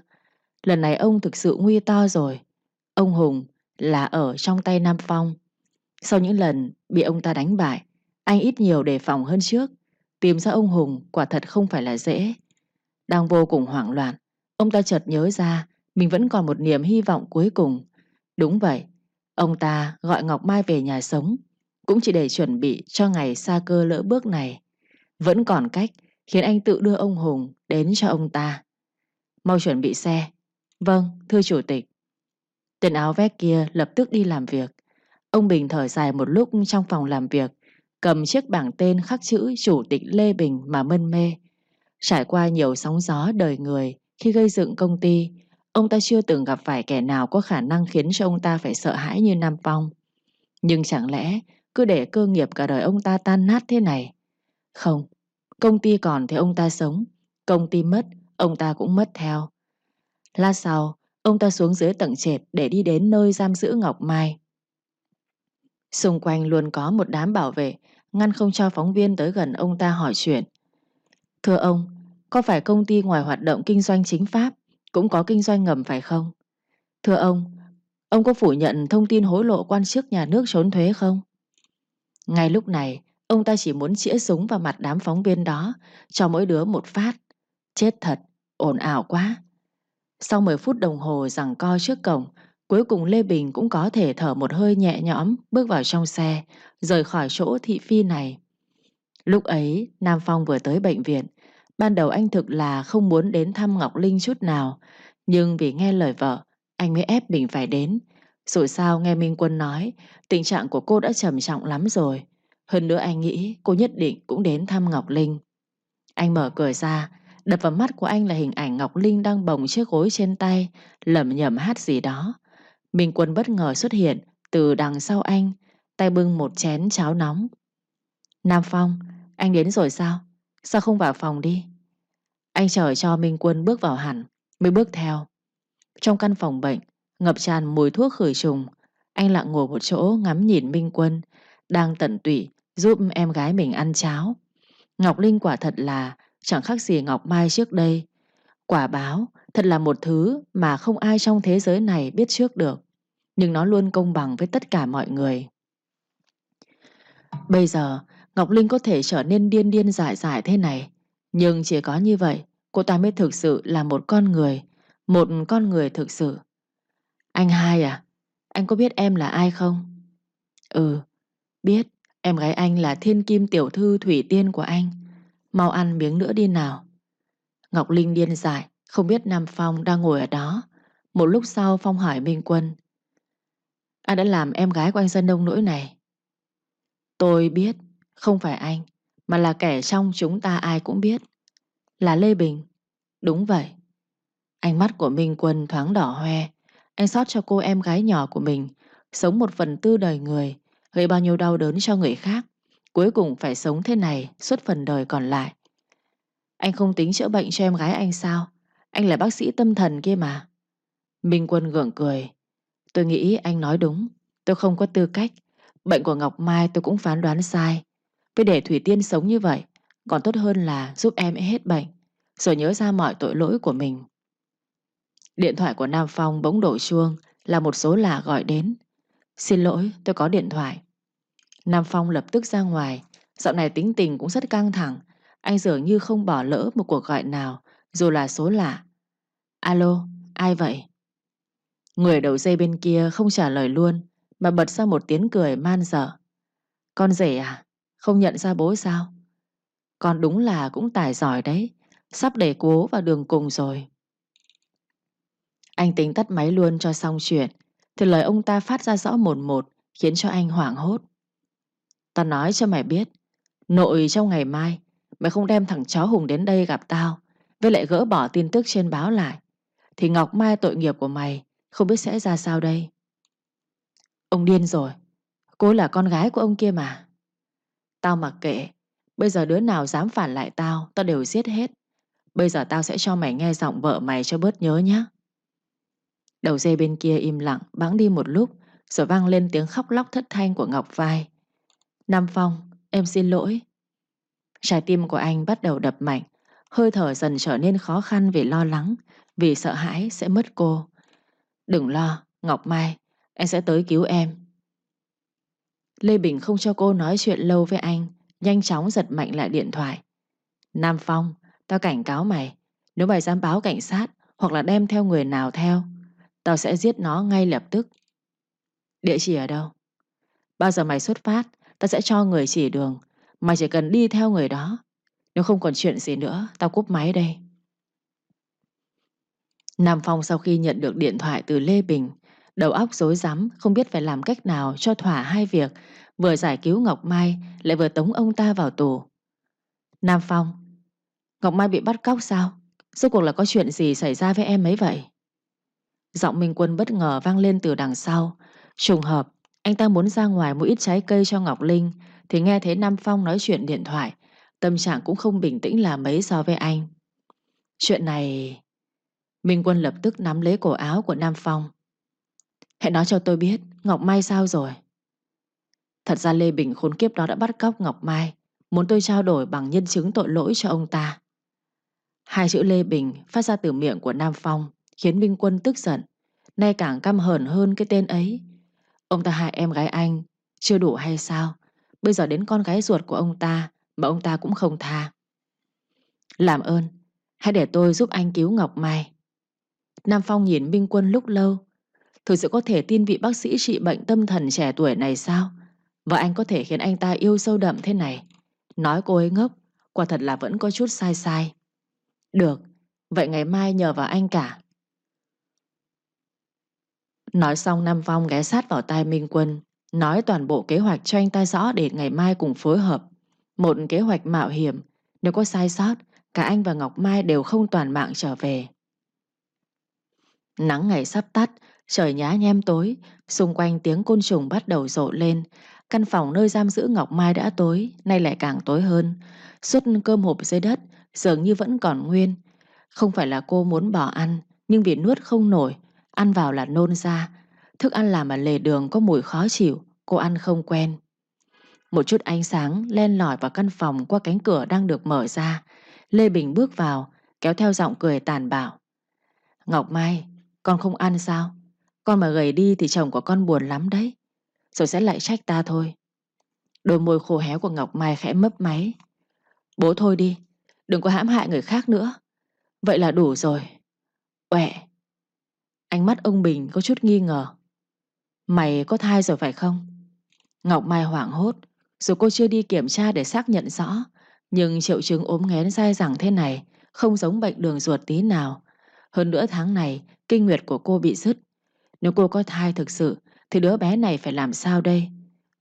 Lần này ông thực sự nguy to rồi. Ông Hùng là ở trong tay Nam Phong. Sau những lần bị ông ta đánh bại, anh ít nhiều đề phòng hơn trước. Tìm ra ông Hùng quả thật không phải là dễ. Đang vô cùng hoảng loạn, ông ta chợt nhớ ra mình vẫn còn một niềm hy vọng cuối cùng. Đúng vậy, ông ta gọi Ngọc Mai về nhà sống, cũng chỉ để chuẩn bị cho ngày xa cơ lỡ bước này. Vẫn còn cách khiến anh tự đưa ông Hùng đến cho ông ta. Mau chuẩn bị xe. Vâng, thưa chủ tịch. Tên áo vest kia lập tức đi làm việc. Ông Bình thở dài một lúc trong phòng làm việc, cầm chiếc bảng tên khắc chữ Chủ tịch Lê Bình mà mân mê. Trải qua nhiều sóng gió đời người khi gây dựng công ty, ông ta chưa từng gặp phải kẻ nào có khả năng khiến cho ông ta phải sợ hãi như Nam Phong. Nhưng chẳng lẽ cứ để cơ nghiệp cả đời ông ta tan nát thế này? Không, công ty còn thì ông ta sống, công ty mất, ông ta cũng mất theo. Lát sau, ông ta xuống dưới tầng trệt để đi đến nơi giam giữ Ngọc Mai. Xung quanh luôn có một đám bảo vệ, ngăn không cho phóng viên tới gần ông ta hỏi chuyện. Thưa ông, có phải công ty ngoài hoạt động kinh doanh chính pháp cũng có kinh doanh ngầm phải không? Thưa ông, ông có phủ nhận thông tin hối lộ quan chức nhà nước trốn thuế không? Ngay lúc này, ông ta chỉ muốn chĩa súng vào mặt đám phóng viên đó, cho mỗi đứa một phát. Chết thật, ồn ào quá. Sau 10 phút đồng hồ rằng co trước cổng, cuối cùng Lê Bình cũng có thể thở một hơi nhẹ nhõm bước vào trong xe, rời khỏi chỗ thị phi này. Lúc ấy, Nam Phong vừa tới bệnh viện. Ban đầu anh thực là không muốn đến thăm Ngọc Linh chút nào, nhưng vì nghe lời vợ, anh mới ép mình phải đến. Rồi sao nghe Minh Quân nói, tình trạng của cô đã trầm trọng lắm rồi. Hơn nữa anh nghĩ cô nhất định cũng đến thăm Ngọc Linh. Anh mở cửa ra, đập vào mắt của anh là hình ảnh Ngọc Linh đang bồng chiếc gối trên tay, lẩm nhẩm hát gì đó. Minh Quân bất ngờ xuất hiện từ đằng sau anh, tay bưng một chén cháo nóng. Nam Phong, anh đến rồi sao? Sao không vào phòng đi? Anh chờ cho Minh Quân bước vào hẳn, mới bước theo. Trong căn phòng bệnh, ngập tràn mùi thuốc khử trùng. Anh lặng ngồi một chỗ ngắm nhìn Minh Quân, đang tận tụy giúp em gái mình ăn cháo. Ngọc Linh quả thật là chẳng khác gì Ngọc Mai trước đây. Quả báo thật là một thứ mà không ai trong thế giới này biết trước được. Nhưng nó luôn công bằng với tất cả mọi người. Bây giờ, Ngọc Linh có thể trở nên điên điên dại dại thế này. Nhưng chỉ có như vậy, cô ta mới thực sự là một con người. Một con người thực sự. Anh hai à? Anh có biết em là ai không? Ừ, biết. Em gái anh là thiên kim tiểu thư thủy tiên của anh. Mau ăn miếng nữa đi nào. Ngọc Linh điên dại, không biết Nam Phong đang ngồi ở đó. Một lúc sau Phong hỏi Minh Quân. Anh đã làm em gái của anh dân đông nỗi này. Tôi biết, không phải anh, mà là kẻ trong chúng ta ai cũng biết. Là Lê Bình. Đúng vậy. Ánh mắt của Minh Quân thoáng đỏ hoe. Anh xót cho cô em gái nhỏ của mình, sống một phần tư đời người, gây bao nhiêu đau đớn cho người khác. Cuối cùng phải sống thế này suốt phần đời còn lại. Anh không tính chữa bệnh cho em gái anh sao? Anh là bác sĩ tâm thần kia mà. Minh Quân gượng cười. Tôi nghĩ anh nói đúng. Tôi không có tư cách. Bệnh của Ngọc Mai tôi cũng phán đoán sai. với để Thủy Tiên sống như vậy, còn tốt hơn là giúp em ấy hết bệnh, rồi nhớ ra mọi tội lỗi của mình. Điện thoại của Nam Phong bỗng đổ chuông là một số lạ gọi đến. Xin lỗi, tôi có điện thoại. Nam Phong lập tức ra ngoài. Dạo này tính tình cũng rất căng thẳng. Anh dường như không bỏ lỡ một cuộc gọi nào, dù là số lạ. Alo, ai vậy? Người đầu dây bên kia không trả lời luôn, mà bật ra một tiếng cười man dở. Con rể à? Không nhận ra bố sao? Con đúng là cũng tài giỏi đấy, sắp để cố vào đường cùng rồi. Anh tính tắt máy luôn cho xong chuyện, thì lời ông ta phát ra rõ một một, khiến cho anh hoảng hốt. Tao nói cho mày biết, nội trong ngày mai, mày không đem thằng chó Hùng đến đây gặp tao, với lại gỡ bỏ tin tức trên báo lại, thì Ngọc Mai tội nghiệp của mày không biết sẽ ra sao đây. Ông điên rồi, cô là con gái của ông kia mà. Tao mặc kệ, bây giờ đứa nào dám phản lại tao, tao đều giết hết. Bây giờ tao sẽ cho mày nghe giọng vợ mày cho bớt nhớ nhé. Đầu dây bên kia im lặng, bắn đi một lúc, rồi vang lên tiếng khóc lóc thất thanh của Ngọc Vai. Nam Phong, em xin lỗi. Trái tim của anh bắt đầu đập mạnh, hơi thở dần trở nên khó khăn vì lo lắng, vì sợ hãi sẽ mất cô. Đừng lo, Ngọc Mai, anh sẽ tới cứu em. Lê Bình không cho cô nói chuyện lâu với anh, nhanh chóng giật mạnh lại điện thoại. Nam Phong, tao cảnh cáo mày, nếu mày dám báo cảnh sát hoặc là đem theo người nào theo, tao sẽ giết nó ngay lập tức. Địa chỉ ở đâu? Bao giờ mày xuất phát, tao sẽ cho người chỉ đường, mày chỉ cần đi theo người đó. Nếu không còn chuyện gì nữa, tao cúp máy đây. Nam Phong sau khi nhận được điện thoại từ Lê Bình, đầu óc rối rắm, không biết phải làm cách nào cho thỏa hai việc, vừa giải cứu Ngọc Mai, lại vừa tống ông ta vào tù. Nam Phong, Ngọc Mai bị bắt cóc sao? Rốt cuộc là có chuyện gì xảy ra với em ấy vậy? Giọng Minh Quân bất ngờ vang lên từ đằng sau. Trùng hợp, anh ta muốn ra ngoài mua ít trái cây cho Ngọc Linh, thì nghe thấy Nam Phong nói chuyện điện thoại. Tâm trạng cũng không bình tĩnh là mấy so với anh. Chuyện này... Minh Quân lập tức nắm lấy cổ áo của Nam Phong. Hãy nói cho tôi biết Ngọc Mai sao rồi. Thật ra Lê Bình khốn kiếp đó đã bắt cóc Ngọc Mai, muốn tôi trao đổi bằng nhân chứng tội lỗi cho ông ta. Hai chữ Lê Bình phát ra từ miệng của Nam Phong khiến Minh Quân tức giận, nay càng căm hờn hơn cái tên ấy. Ông ta hại em gái anh, chưa đủ hay sao? Bây giờ đến con gái ruột của ông ta mà ông ta cũng không tha. Làm ơn, hãy để tôi giúp anh cứu Ngọc Mai. Nam Phong nhìn Minh Quân lúc lâu. Thực sự có thể tin vị bác sĩ trị bệnh tâm thần trẻ tuổi này sao? Và anh có thể khiến anh ta yêu sâu đậm thế này. Nói cô ấy ngốc, quả thật là vẫn có chút sai sai. Được, vậy ngày mai nhờ vào anh cả. Nói xong Nam Phong ghé sát vào tai Minh Quân, nói toàn bộ kế hoạch cho anh ta rõ để ngày mai cùng phối hợp. Một kế hoạch mạo hiểm, nếu có sai sót, cả anh và Ngọc Mai đều không toàn mạng trở về. Nắng ngày sắp tắt, trời nhá nhem tối, xung quanh tiếng côn trùng bắt đầu rộ lên. Căn phòng nơi giam giữ Ngọc Mai đã tối, nay lại càng tối hơn. Suốt cơm hộp dưới đất, dường như vẫn còn nguyên. Không phải là cô muốn bỏ ăn, nhưng vì nuốt không nổi, ăn vào là nôn ra. Thức ăn làm ở lề đường có mùi khó chịu, cô ăn không quen. Một chút ánh sáng len lỏi vào căn phòng qua cánh cửa đang được mở ra. Lê Bình bước vào, kéo theo giọng cười tàn bạo. Ngọc Mai, con không ăn sao? Con mà gầy đi thì chồng của con buồn lắm đấy. Rồi sẽ lại trách ta thôi. Đôi môi khô héo của Ngọc Mai khẽ mấp máy. Bố thôi đi, đừng có hãm hại người khác nữa. Vậy là đủ rồi. Uệ. Ánh mắt ông Bình có chút nghi ngờ. Mày có thai rồi phải không? Ngọc Mai hoảng hốt, dù cô chưa đi kiểm tra để xác nhận rõ, nhưng triệu chứng ốm nghén dai dẳng thế này không giống bệnh đường ruột tí nào. Hơn nữa tháng này, kinh nguyệt của cô bị dứt. Nếu cô có thai thực sự, thì đứa bé này phải làm sao đây?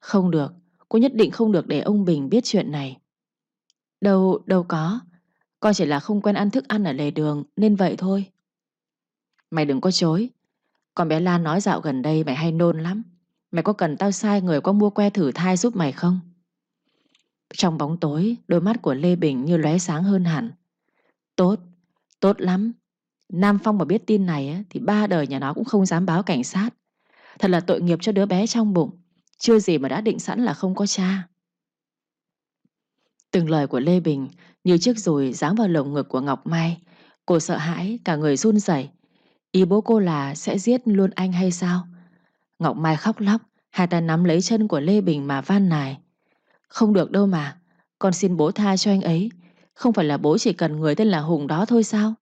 Không được, cô nhất định không được để ông Bình biết chuyện này. Đâu, đâu có. Con chỉ là không quen ăn thức ăn ở lề đường nên vậy thôi. Mày đừng có chối. Con bé Lan nói dạo gần đây mày hay nôn lắm. Mày có cần tao sai người qua mua que thử thai giúp mày không? Trong bóng tối, đôi mắt của Lê Bình như lóe sáng hơn hẳn. Tốt, tốt lắm. Nam Phong mà biết tin này thì ba đời nhà nó cũng không dám báo cảnh sát. Thật là tội nghiệp cho đứa bé trong bụng. Chưa gì mà đã định sẵn là không có cha. Từng lời của Lê Bình như chiếc rùi giáng vào lồng ngực của Ngọc Mai. Cô sợ hãi, cả người run rẩy. Ý bố cô là sẽ giết luôn anh hay sao? Ngọc Mai khóc lóc, hai tay nắm lấy chân của Lê Bình mà van nài. Không được đâu mà, con xin bố tha cho anh ấy. Không phải là bố chỉ cần người tên là Hùng đó thôi sao?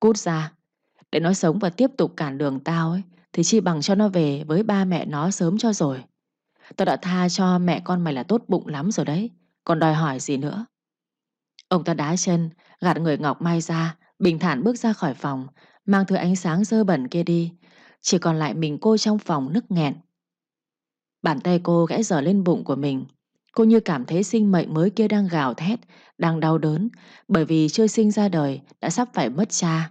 Cút ra, để nó sống và tiếp tục cản đường tao ấy, thì chi bằng cho nó về với ba mẹ nó sớm cho rồi. Tao đã tha cho mẹ con mày là tốt bụng lắm rồi đấy, còn đòi hỏi gì nữa. Ông ta đá chân, gạt người Ngọc Mai ra, bình thản bước ra khỏi phòng, mang thứ ánh sáng dơ bẩn kia đi. Chỉ còn lại mình cô trong phòng nức nghẹn. Bàn tay cô gãy dở lên bụng của mình. Cô như cảm thấy sinh mệnh mới kia đang gào thét, đang đau đớn, bởi vì chưa sinh ra đời đã sắp phải mất cha.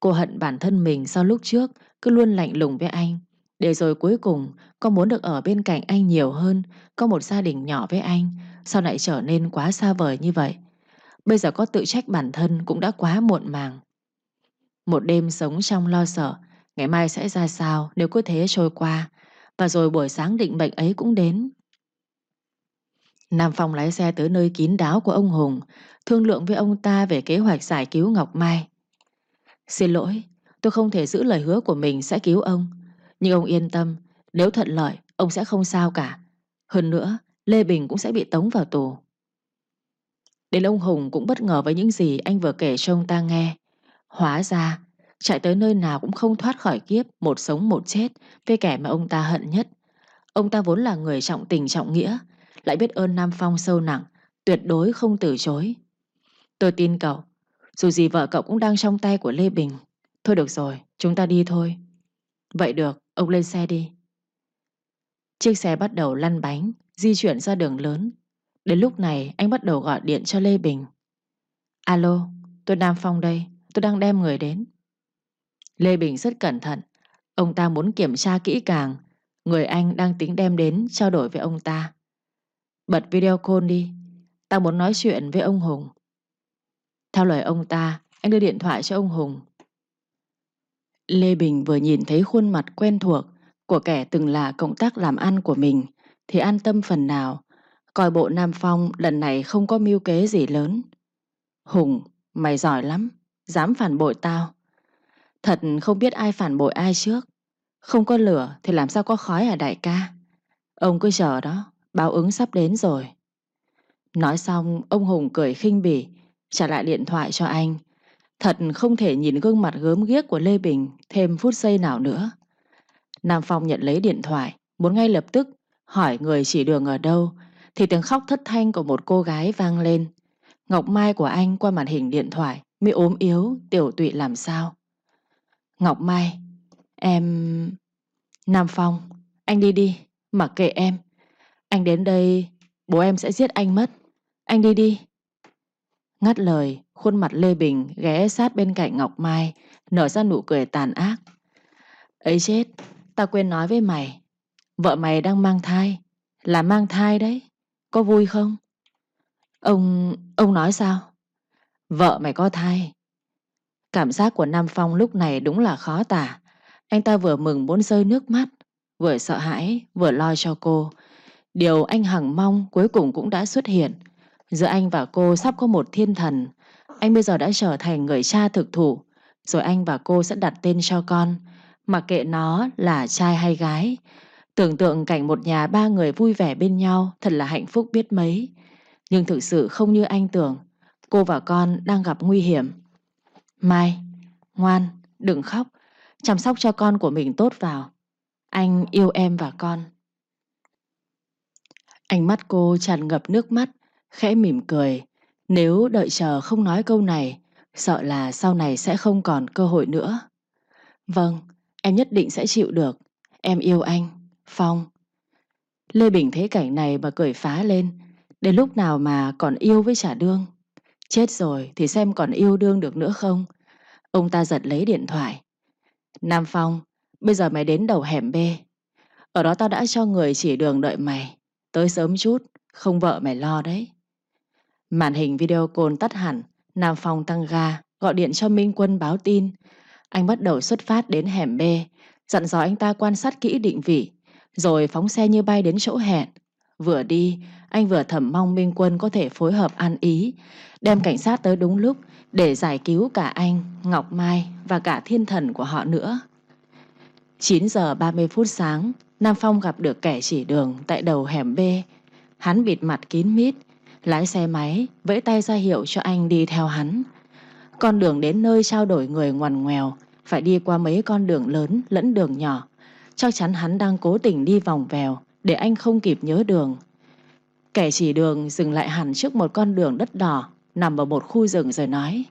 Cô hận bản thân mình sau lúc trước cứ luôn lạnh lùng với anh. Để rồi cuối cùng con muốn được ở bên cạnh anh nhiều hơn, có một gia đình nhỏ với anh, sao lại trở nên quá xa vời như vậy? Bây giờ có tự trách bản thân cũng đã quá muộn màng. Một đêm sống trong lo sợ, ngày mai sẽ ra sao nếu cứ thế trôi qua, và rồi buổi sáng định mệnh ấy cũng đến. Nam Phong lái xe tới nơi kín đáo của ông Hùng, thương lượng với ông ta về kế hoạch giải cứu Ngọc Mai. Xin lỗi, tôi không thể giữ lời hứa của mình sẽ cứu ông. Nhưng ông yên tâm, nếu thuận lợi, ông sẽ không sao cả. Hơn nữa, Lê Bình cũng sẽ bị tống vào tù. Đến ông Hùng cũng bất ngờ với những gì anh vừa kể cho ông ta nghe. Hóa ra, chạy tới nơi nào cũng không thoát khỏi kiếp một sống một chết với kẻ mà ông ta hận nhất. Ông ta vốn là người trọng tình trọng nghĩa, lại biết ơn Nam Phong sâu nặng, tuyệt đối không từ chối. Tôi tin cậu, dù gì vợ cậu cũng đang trong tay của Lê Bình. Thôi được rồi, chúng ta đi thôi. Vậy được, ông lên xe đi. Chiếc xe bắt đầu lăn bánh, di chuyển ra đường lớn. Đến lúc này anh bắt đầu gọi điện cho Lê Bình. Alo, tôi Nam Phong đây, tôi đang đem người đến. Lê Bình rất cẩn thận, ông ta muốn kiểm tra kỹ càng người anh đang tính đem đến trao đổi với ông ta. Bật video call đi, ta muốn nói chuyện với ông Hùng. Theo lời ông ta, anh đưa điện thoại cho ông Hùng. Lê Bình vừa nhìn thấy khuôn mặt quen thuộc của kẻ từng là cộng tác làm ăn của mình thì an tâm phần nào. Coi bộ Nam Phong lần này không có mưu kế gì lớn. Hùng, mày giỏi lắm, dám phản bội tao. Thật không biết ai phản bội ai trước. Không có lửa thì làm sao có khói à đại ca. Ông cứ chờ đó, báo ứng sắp đến rồi. Nói xong, ông Hùng cười khinh bỉ, trả lại điện thoại cho anh. Thật không thể nhìn gương mặt gớm ghiếc của Lê Bình thêm phút giây nào nữa. Nam Phong nhận lấy điện thoại, muốn ngay lập tức hỏi người chỉ đường ở đâu, thì tiếng khóc thất thanh của một cô gái vang lên. Ngọc Mai của anh qua màn hình điện thoại, mới ốm yếu, tiểu tụy làm sao. Ngọc Mai, em... Nam Phong, anh đi đi, mặc kệ em. Anh đến đây, bố em sẽ giết anh mất. Anh đi đi. Ngắt lời, khuôn mặt Lê Bình ghé sát bên cạnh Ngọc Mai, nở ra nụ cười tàn ác. Ấy chết, tao quên nói với mày. Vợ mày đang mang thai, là mang thai đấy. Có vui không? Ông... ông nói sao? Vợ mày có thai. Cảm giác của Nam Phong lúc này đúng là khó tả. Anh ta vừa mừng muốn rơi nước mắt, vừa sợ hãi, vừa lo cho cô. Điều anh hằng mong cuối cùng cũng đã xuất hiện. Giữa anh và cô sắp có một thiên thần. Anh bây giờ đã trở thành người cha thực thụ Rồi anh và cô sẽ đặt tên cho con. Mặc kệ nó là trai hay gái. Tưởng tượng cảnh một nhà ba người vui vẻ bên nhau thật là hạnh phúc biết mấy. Nhưng thực sự không như anh tưởng. Cô và con đang gặp nguy hiểm. Mai, ngoan, đừng khóc. chăm sóc cho con của mình tốt vào. Anh yêu em và con. Ánh mắt cô tràn ngập nước mắt, khẽ mỉm cười. Nếu đợi chờ không nói câu này, sợ là sau này sẽ không còn cơ hội nữa. Vâng, em nhất định sẽ chịu được. Em yêu anh, Phong. Lê Bình thấy cảnh này mà cười phá lên. Đến lúc nào mà còn yêu với trả đương? Chết rồi thì xem còn yêu đương được nữa không? Ông ta giật lấy điện thoại. Nam Phong, bây giờ mày đến đầu hẻm B. Ở đó tao đã cho người chỉ đường đợi mày. Tới sớm chút, không vợ mày lo đấy. Màn hình video call tắt hẳn, Nam Phong tăng ga, gọi điện cho Minh Quân báo tin. Anh bắt đầu xuất phát đến hẻm B, dặn dò anh ta quan sát kỹ định vị, rồi phóng xe như bay đến chỗ hẹn. Vừa đi, anh vừa thầm mong Minh Quân có thể phối hợp ăn ý, đem cảnh sát tới đúng lúc để giải cứu cả anh, Ngọc Mai và cả thiên thần của họ nữa. 9 giờ 30 phút sáng, Nam Phong gặp được kẻ chỉ đường tại đầu hẻm B. Hắn bịt mặt kín mít, lái xe máy, vẫy tay ra hiệu cho anh đi theo hắn. Con đường đến nơi trao đổi người ngoằn ngoèo, phải đi qua mấy con đường lớn lẫn đường nhỏ. Chắc chắn hắn đang cố tình đi vòng vèo để anh không kịp nhớ đường. Kẻ chỉ đường dừng lại hẳn trước một con đường đất đỏ nằm ở một khu rừng rồi nói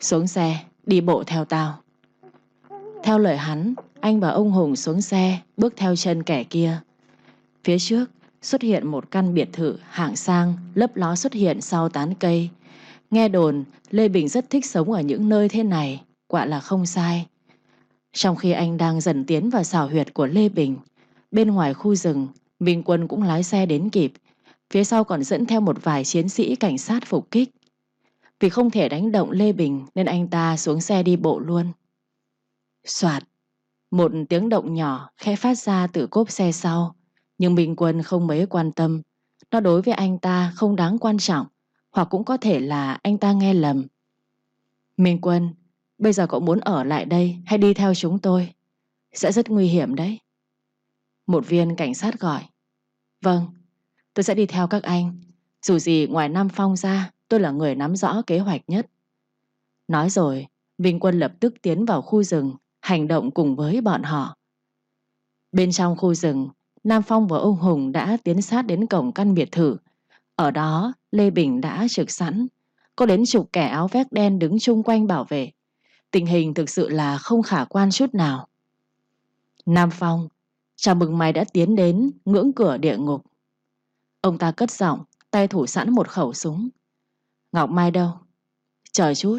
Xuống xe, đi bộ theo tao. Theo lời hắn, anh và ông Hùng xuống xe, bước theo chân kẻ kia. Phía trước xuất hiện một căn biệt thự hạng sang, lấp ló xuất hiện sau tán cây. Nghe đồn, Lê Bình rất thích sống ở những nơi thế này, quả là không sai. Trong khi anh đang dần tiến vào xảo huyệt của Lê Bình, bên ngoài khu rừng, Minh Quân cũng lái xe đến kịp, phía sau còn dẫn theo một vài chiến sĩ cảnh sát phục kích. Vì không thể đánh động Lê Bình nên anh ta xuống xe đi bộ luôn. Soạt, một tiếng động nhỏ khẽ phát ra từ cốp xe sau, nhưng Minh Quân không mấy quan tâm. Nó đối với anh ta không đáng quan trọng, hoặc cũng có thể là anh ta nghe lầm. Minh Quân, bây giờ cậu muốn ở lại đây hay đi theo chúng tôi? Sẽ rất nguy hiểm đấy. Một viên cảnh sát gọi. Vâng, tôi sẽ đi theo các anh. Dù gì ngoài Nam Phong ra, tôi là người nắm rõ kế hoạch nhất. Nói rồi, Minh Quân lập tức tiến vào khu rừng, hành động cùng với bọn họ. Bên trong khu rừng, Nam Phong và ông Hùng đã tiến sát đến cổng căn biệt thự. Ở đó, Lê Bình đã trực sẵn. Có đến chục kẻ áo vest đen đứng chung quanh bảo vệ. Tình hình thực sự là không khả quan chút nào. Nam Phong, chào mừng mày đã tiến đến ngưỡng cửa địa ngục. Ông ta cất giọng, tay thủ sẵn một khẩu súng. Ngọc Mai đâu? Chờ chút.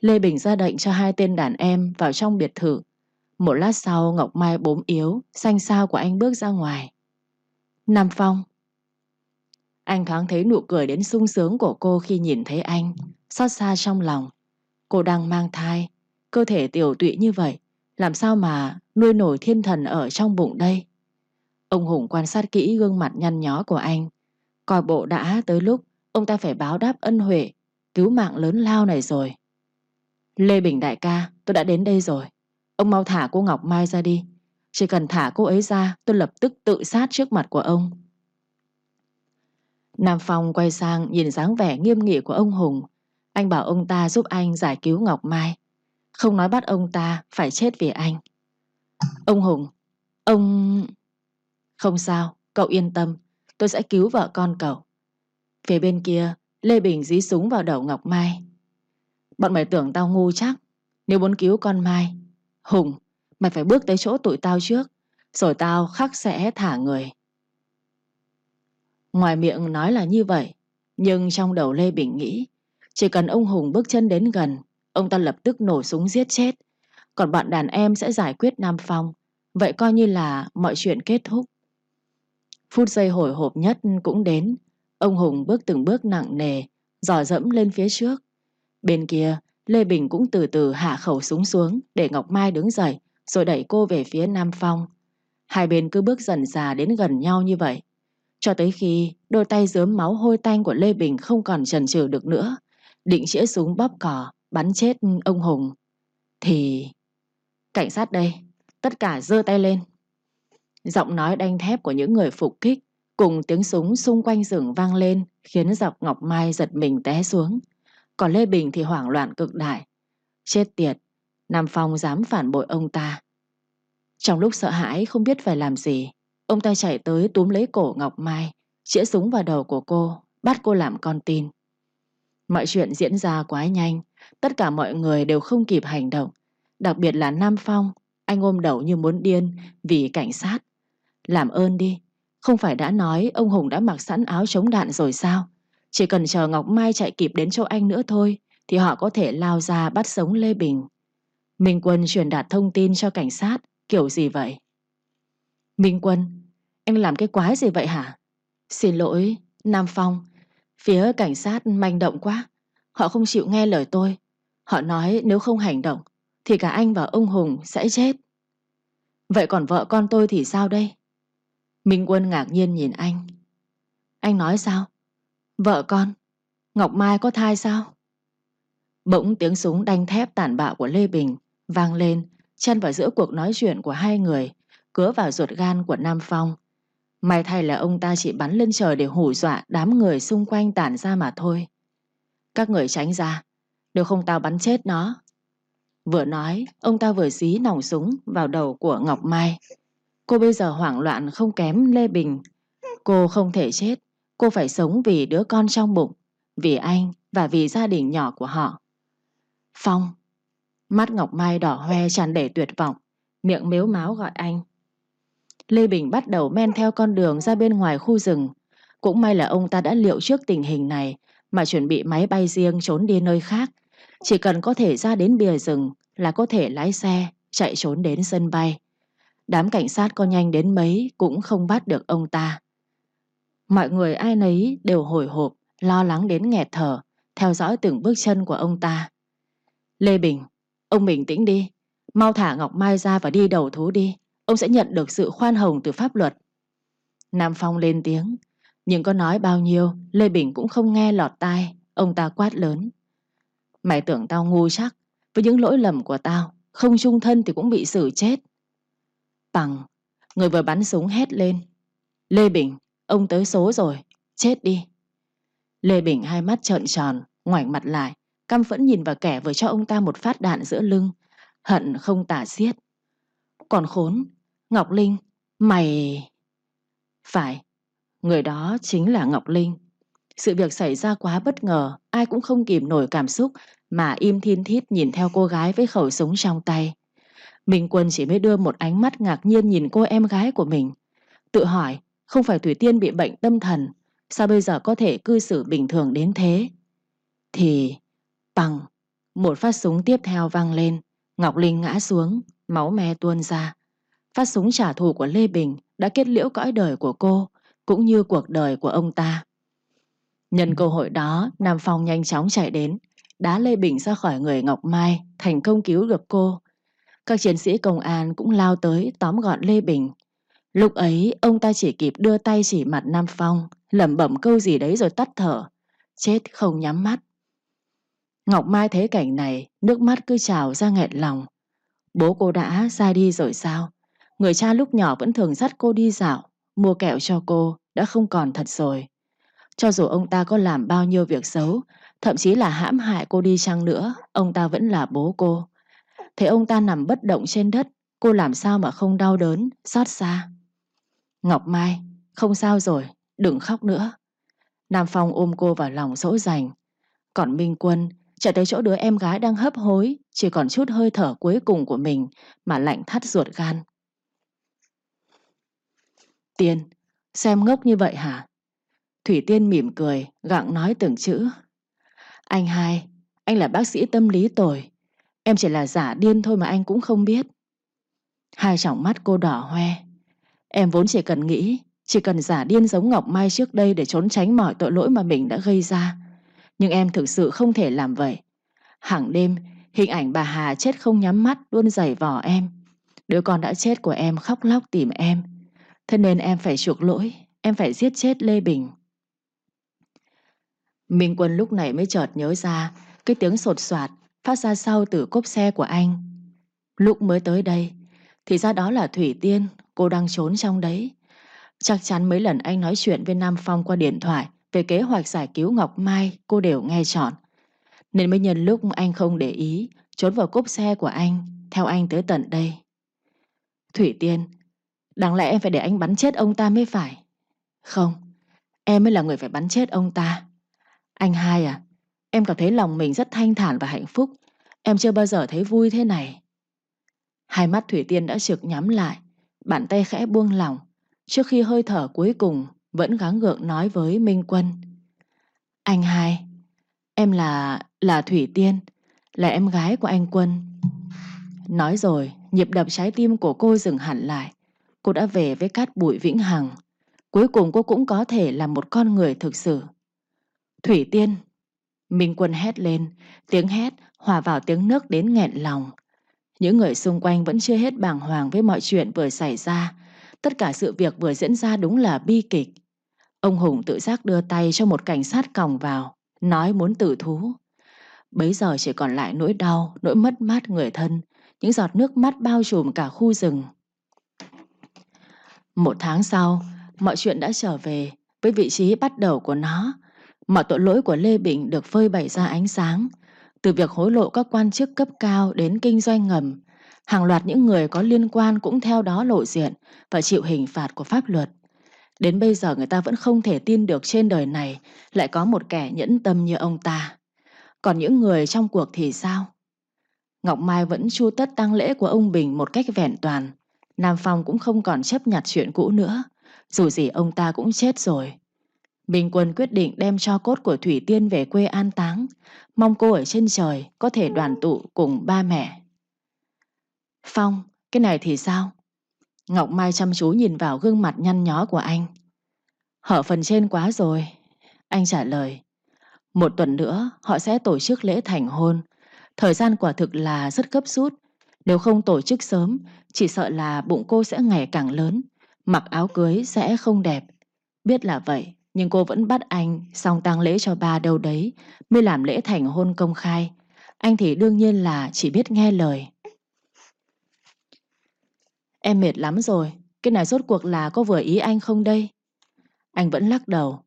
Lê Bình ra lệnh cho hai tên đàn em vào trong biệt thự. Một lát sau Ngọc Mai bốm yếu, xanh xao của anh bước ra ngoài. Nam Phong. Anh thoáng thấy nụ cười đến sung sướng của cô khi nhìn thấy anh, xót xa trong lòng. Cô đang mang thai, cơ thể tiểu tụy như vậy, làm sao mà nuôi nổi thiên thần ở trong bụng đây? Ông Hùng quan sát kỹ gương mặt nhăn nhó của anh, coi bộ đã tới lúc ông ta phải báo đáp ân huệ, cứu mạng lớn lao này rồi. Lê Bình đại ca, tôi đã đến đây rồi. Ông mau thả cô Ngọc Mai ra đi. Chỉ cần thả cô ấy ra, tôi lập tức tự sát trước mặt của ông. Nam Phong quay sang nhìn dáng vẻ nghiêm nghị của ông Hùng. Anh bảo ông ta giúp anh giải cứu Ngọc Mai. Không nói bắt ông ta phải chết vì anh. Ông Hùng, ông... Không sao, cậu yên tâm. Tôi sẽ cứu vợ con cậu. Phía bên kia, Lê Bình dí súng vào đầu Ngọc Mai. Bọn mày tưởng tao ngu chắc. Nếu muốn cứu con Mai, Hùng, mày phải bước tới chỗ tụi tao trước, rồi tao khắc sẽ thả người. Ngoài miệng nói là như vậy, nhưng trong đầu Lê Bình nghĩ, chỉ cần ông Hùng bước chân đến gần, ông ta lập tức nổ súng giết chết, còn bọn đàn em sẽ giải quyết Nam Phong, vậy coi như là mọi chuyện kết thúc. Phút giây hồi hộp nhất cũng đến, ông Hùng bước từng bước nặng nề, dò dẫm lên phía trước. Bên kia, Lê Bình cũng từ từ hạ khẩu súng xuống để Ngọc Mai đứng dậy rồi đẩy cô về phía Nam Phong. Hai bên cứ bước dần già đến gần nhau như vậy. Cho tới khi đôi tay dớm máu hôi tanh của Lê Bình không còn chần chừ được nữa, định chĩa súng bóp cỏ, bắn chết ông Hùng. Thì... Cảnh sát đây, tất cả giơ tay lên. Giọng nói đanh thép của những người phục kích cùng tiếng súng xung quanh rừng vang lên khiến dọc Ngọc Mai giật mình té xuống. Còn Lê Bình thì hoảng loạn cực đại. Chết tiệt, Nam Phong dám phản bội ông ta. Trong lúc sợ hãi không biết phải làm gì, ông ta chạy tới túm lấy cổ Ngọc Mai, chĩa súng vào đầu của cô, bắt cô làm con tin. Mọi chuyện diễn ra quá nhanh, tất cả mọi người đều không kịp hành động. Đặc biệt là Nam Phong, anh ôm đầu như muốn điên vì cảnh sát. Làm ơn đi, không phải đã nói ông Hùng đã mặc sẵn áo chống đạn rồi sao? Chỉ cần chờ Ngọc Mai chạy kịp đến chỗ anh nữa thôi, thì họ có thể lao ra bắt sống Lê Bình. Minh Quân truyền đạt thông tin cho cảnh sát, kiểu gì vậy? Minh Quân, anh làm cái quái gì vậy hả? Xin lỗi, Nam Phong, phía cảnh sát manh động quá. Họ không chịu nghe lời tôi. Họ nói nếu không hành động, thì cả anh và ông Hùng sẽ chết. Vậy còn vợ con tôi thì sao đây? Minh Quân ngạc nhiên nhìn anh. Anh nói sao? Vợ con? Ngọc Mai có thai sao? Bỗng tiếng súng đanh thép tàn bạo của Lê Bình vang lên, chân vào giữa cuộc nói chuyện của hai người, cứa vào ruột gan của Nam Phong. May thay là ông ta chỉ bắn lên trời để hù dọa đám người xung quanh tản ra mà thôi. Các người tránh ra, nếu không tao bắn chết nó. Vừa nói, ông ta vừa dí nòng súng vào đầu của Ngọc Mai. Cô bây giờ hoảng loạn không kém Lê Bình. Cô không thể chết, cô phải sống vì đứa con trong bụng, vì anh và vì gia đình nhỏ của họ. Phong Mắt Ngọc Mai đỏ hoe tràn đầy tuyệt vọng Miệng mếu máo gọi anh Lê Bình bắt đầu men theo con đường ra bên ngoài khu rừng Cũng may là ông ta đã liệu trước tình hình này mà chuẩn bị máy bay riêng trốn đi nơi khác Chỉ cần có thể ra đến bìa rừng Là có thể lái xe Chạy trốn đến sân bay Đám cảnh sát có nhanh đến mấy Cũng không bắt được ông ta Mọi người ai nấy đều hồi hộp Lo lắng đến nghẹt thở Theo dõi từng bước chân của ông ta Lê Bình, ông bình tĩnh đi. Mau thả Ngọc Mai ra và đi đầu thú đi. Ông sẽ nhận được sự khoan hồng từ pháp luật. Nam Phong lên tiếng. Nhưng có nói bao nhiêu, Lê Bình cũng không nghe lọt tai. Ông ta quát lớn. Mày tưởng tao ngu chắc. Với những lỗi lầm của tao, không chung thân thì cũng bị xử chết. Bằng, người vừa bắn súng hét lên. Lê Bình, ông tới số rồi, chết đi. Lê Bình hai mắt trợn tròn, ngoảnh mặt lại căm phẫn nhìn vào kẻ vừa cho ông ta một phát đạn giữa lưng, hận không tả xiết. Còn khốn, Ngọc Linh, mày... Phải, người đó chính là Ngọc Linh. Sự việc xảy ra quá bất ngờ, ai cũng không kìm nổi cảm xúc mà im thiên thít nhìn theo cô gái với khẩu súng trong tay. Minh Quân chỉ mới đưa một ánh mắt ngạc nhiên nhìn cô em gái của mình. Tự hỏi, không phải Thủy Tiên bị bệnh tâm thần, sao bây giờ có thể cư xử bình thường đến thế? Thì Bằng, một phát súng tiếp theo vang lên, Ngọc Linh ngã xuống, máu me tuôn ra. Phát súng trả thù của Lê Bình đã kết liễu cõi đời của cô, cũng như cuộc đời của ông ta. Nhân cơ hội đó, Nam Phong nhanh chóng chạy đến, đá Lê Bình ra khỏi người Ngọc Mai, thành công cứu được cô. Các chiến sĩ công an cũng lao tới tóm gọn Lê Bình. Lúc ấy, ông ta chỉ kịp đưa tay chỉ mặt Nam Phong, lẩm bẩm câu gì đấy rồi tắt thở. Chết không nhắm mắt. Ngọc Mai thấy cảnh này, nước mắt cứ trào ra nghẹn lòng. Bố cô đã ra đi rồi sao? Người cha lúc nhỏ vẫn thường dắt cô đi dạo, mua kẹo cho cô, đã không còn thật rồi. Cho dù ông ta có làm bao nhiêu việc xấu, thậm chí là hãm hại cô đi chăng nữa, ông ta vẫn là bố cô. Thấy ông ta nằm bất động trên đất, cô làm sao mà không đau đớn, xót xa. Ngọc Mai, không sao rồi, đừng khóc nữa. Nam Phong ôm cô vào lòng dỗ dành. Còn Minh Quân chạy tới chỗ đứa em gái đang hấp hối, chỉ còn chút hơi thở cuối cùng của mình mà lạnh thắt ruột gan. Tiên, xem ngốc như vậy hả? Thủy Tiên mỉm cười, gặng nói từng chữ. Anh hai, anh là bác sĩ tâm lý tồi. Em chỉ là giả điên thôi mà anh cũng không biết. Hai tròng mắt cô đỏ hoe. Em vốn chỉ cần nghĩ, chỉ cần giả điên giống Ngọc Mai trước đây để trốn tránh mọi tội lỗi mà mình đã gây ra. Nhưng em thực sự không thể làm vậy. Hàng đêm, hình ảnh bà Hà chết không nhắm mắt luôn giày vò em. Đứa con đã chết của em khóc lóc tìm em. Thế nên em phải chuộc lỗi, em phải giết chết Lê Bình. Minh Quân lúc này mới chợt nhớ ra cái tiếng sột soạt phát ra sau từ cốp xe của anh. Lúc mới tới đây, thì ra đó là Thủy Tiên, cô đang trốn trong đấy. Chắc chắn mấy lần anh nói chuyện với Nam Phong qua điện thoại về kế hoạch giải cứu Ngọc Mai cô đều nghe chọn. Nên mới nhân lúc anh không để ý, trốn vào cốp xe của anh, theo anh tới tận đây. Thủy Tiên, đáng lẽ em phải để anh bắn chết ông ta mới phải. Không, em mới là người phải bắn chết ông ta. Anh hai à, em cảm thấy lòng mình rất thanh thản và hạnh phúc. Em chưa bao giờ thấy vui thế này. Hai mắt Thủy Tiên đã trực nhắm lại, bàn tay khẽ buông lỏng, trước khi hơi thở cuối cùng vẫn gắng gượng nói với Minh Quân. Anh hai, em là... là Thủy Tiên, là em gái của anh Quân. Nói rồi, nhịp đập trái tim của cô dừng hẳn lại. Cô đã về với cát bụi vĩnh hằng. Cuối cùng cô cũng có thể là một con người thực sự. Thủy Tiên! Minh Quân hét lên, tiếng hét hòa vào tiếng nước đến nghẹn lòng. Những người xung quanh vẫn chưa hết bàng hoàng với mọi chuyện vừa xảy ra. Tất cả sự việc vừa diễn ra đúng là bi kịch. Ông Hùng tự giác đưa tay cho một cảnh sát còng vào, nói muốn tự thú. Bấy giờ chỉ còn lại nỗi đau, nỗi mất mát người thân, những giọt nước mắt bao trùm cả khu rừng. Một tháng sau, mọi chuyện đã trở về với vị trí bắt đầu của nó. Mọi tội lỗi của Lê Bình được phơi bày ra ánh sáng. Từ việc hối lộ các quan chức cấp cao đến kinh doanh ngầm, hàng loạt những người có liên quan cũng theo đó lộ diện và chịu hình phạt của pháp luật. Đến bây giờ người ta vẫn không thể tin được trên đời này lại có một kẻ nhẫn tâm như ông ta. Còn những người trong cuộc thì sao? Ngọc Mai vẫn chu tất tang lễ của ông Bình một cách vẹn toàn. Nam Phong cũng không còn chấp nhặt chuyện cũ nữa. Dù gì ông ta cũng chết rồi. Bình Quân quyết định đem cho cốt của Thủy Tiên về quê an táng. Mong cô ở trên trời có thể đoàn tụ cùng ba mẹ. Phong, cái này thì sao? Ngọc Mai chăm chú nhìn vào gương mặt nhăn nhó của anh. Hở phần trên quá rồi. Anh trả lời. Một tuần nữa họ sẽ tổ chức lễ thành hôn. Thời gian quả thực là rất gấp rút. Nếu không tổ chức sớm, chỉ sợ là bụng cô sẽ ngày càng lớn. Mặc áo cưới sẽ không đẹp. Biết là vậy, nhưng cô vẫn bắt anh xong tang lễ cho ba đâu đấy mới làm lễ thành hôn công khai. Anh thì đương nhiên là chỉ biết nghe lời. Em mệt lắm rồi, cái này rốt cuộc là có vừa ý anh không đây? Anh vẫn lắc đầu.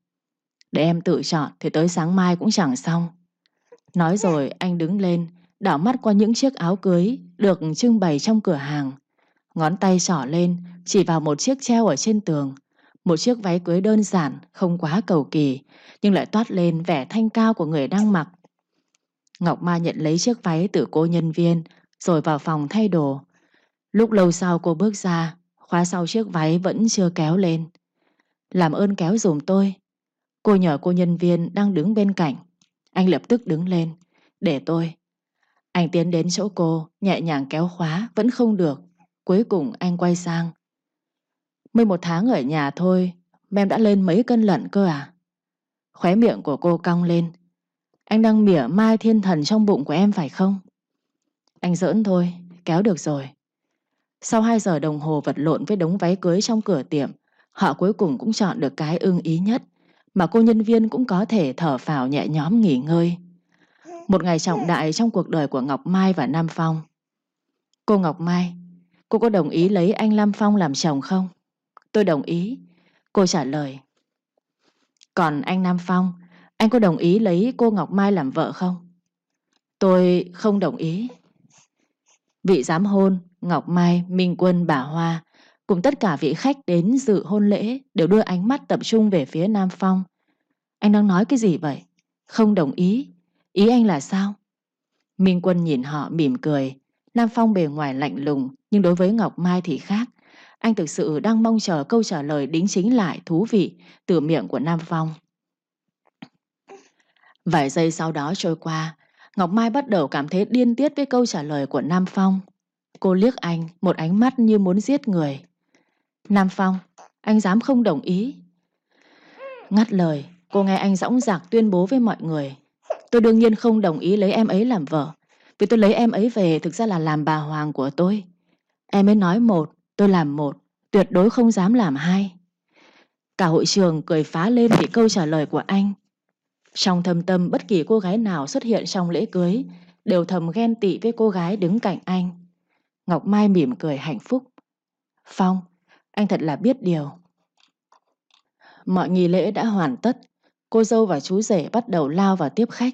Để em tự chọn thì tới sáng mai cũng chẳng xong. Nói rồi anh đứng lên, đảo mắt qua những chiếc áo cưới được trưng bày trong cửa hàng. Ngón tay sỏ lên, chỉ vào một chiếc treo ở trên tường. Một chiếc váy cưới đơn giản, không quá cầu kỳ, nhưng lại toát lên vẻ thanh cao của người đang mặc. Ngọc Ma nhận lấy chiếc váy từ cô nhân viên, rồi vào phòng thay đồ. Lúc lâu sau cô bước ra, khóa sau chiếc váy vẫn chưa kéo lên. Làm ơn kéo dùm tôi. Cô nhờ cô nhân viên đang đứng bên cạnh. Anh lập tức đứng lên. Để tôi. Anh tiến đến chỗ cô, nhẹ nhàng kéo khóa, vẫn không được. Cuối cùng anh quay sang. Mới một tháng ở nhà thôi, em đã lên mấy cân lận cơ à? Khóe miệng của cô cong lên. Anh đang mỉa mai thiên thần trong bụng của em phải không? Anh giỡn thôi, kéo được rồi. Sau 2 giờ đồng hồ vật lộn với đống váy cưới trong cửa tiệm, họ cuối cùng cũng chọn được cái ưng ý nhất, mà cô nhân viên cũng có thể thở phào nhẹ nhõm nghỉ ngơi. Một ngày trọng đại trong cuộc đời của Ngọc Mai và Nam Phong. Cô Ngọc Mai, cô có đồng ý lấy anh Nam Phong làm chồng không? Tôi đồng ý. Cô trả lời. Còn anh Nam Phong, anh có đồng ý lấy cô Ngọc Mai làm vợ không? Tôi không đồng ý. Vị giám hôn, Ngọc Mai, Minh Quân, bà Hoa cùng tất cả vị khách đến dự hôn lễ đều đưa ánh mắt tập trung về phía Nam Phong. Anh đang nói cái gì vậy? Không đồng ý. Ý anh là sao? Minh Quân nhìn họ mỉm cười. Nam Phong bề ngoài lạnh lùng, nhưng đối với Ngọc Mai thì khác. Anh thực sự đang mong chờ câu trả lời đính chính lại thú vị từ miệng của Nam Phong. Vài giây sau đó trôi qua, Ngọc Mai bắt đầu cảm thấy điên tiết với câu trả lời của Nam Phong. Cô liếc anh một ánh mắt như muốn giết người. Nam Phong, anh dám không đồng ý. Ngắt lời, cô nghe anh dõng dạc tuyên bố với mọi người. Tôi đương nhiên không đồng ý lấy em ấy làm vợ. Vì tôi lấy em ấy về thực ra là làm bà hoàng của tôi. Em ấy nói một, tôi làm một, tuyệt đối không dám làm hai. Cả hội trường cười phá lên vì câu trả lời của anh. Trong thâm tâm bất kỳ cô gái nào xuất hiện trong lễ cưới đều thầm ghen tị với cô gái đứng cạnh anh. Ngọc Mai mỉm cười hạnh phúc. Phong, anh thật là biết điều. Mọi nghi lễ đã hoàn tất. Cô dâu và chú rể bắt đầu lao vào tiếp khách.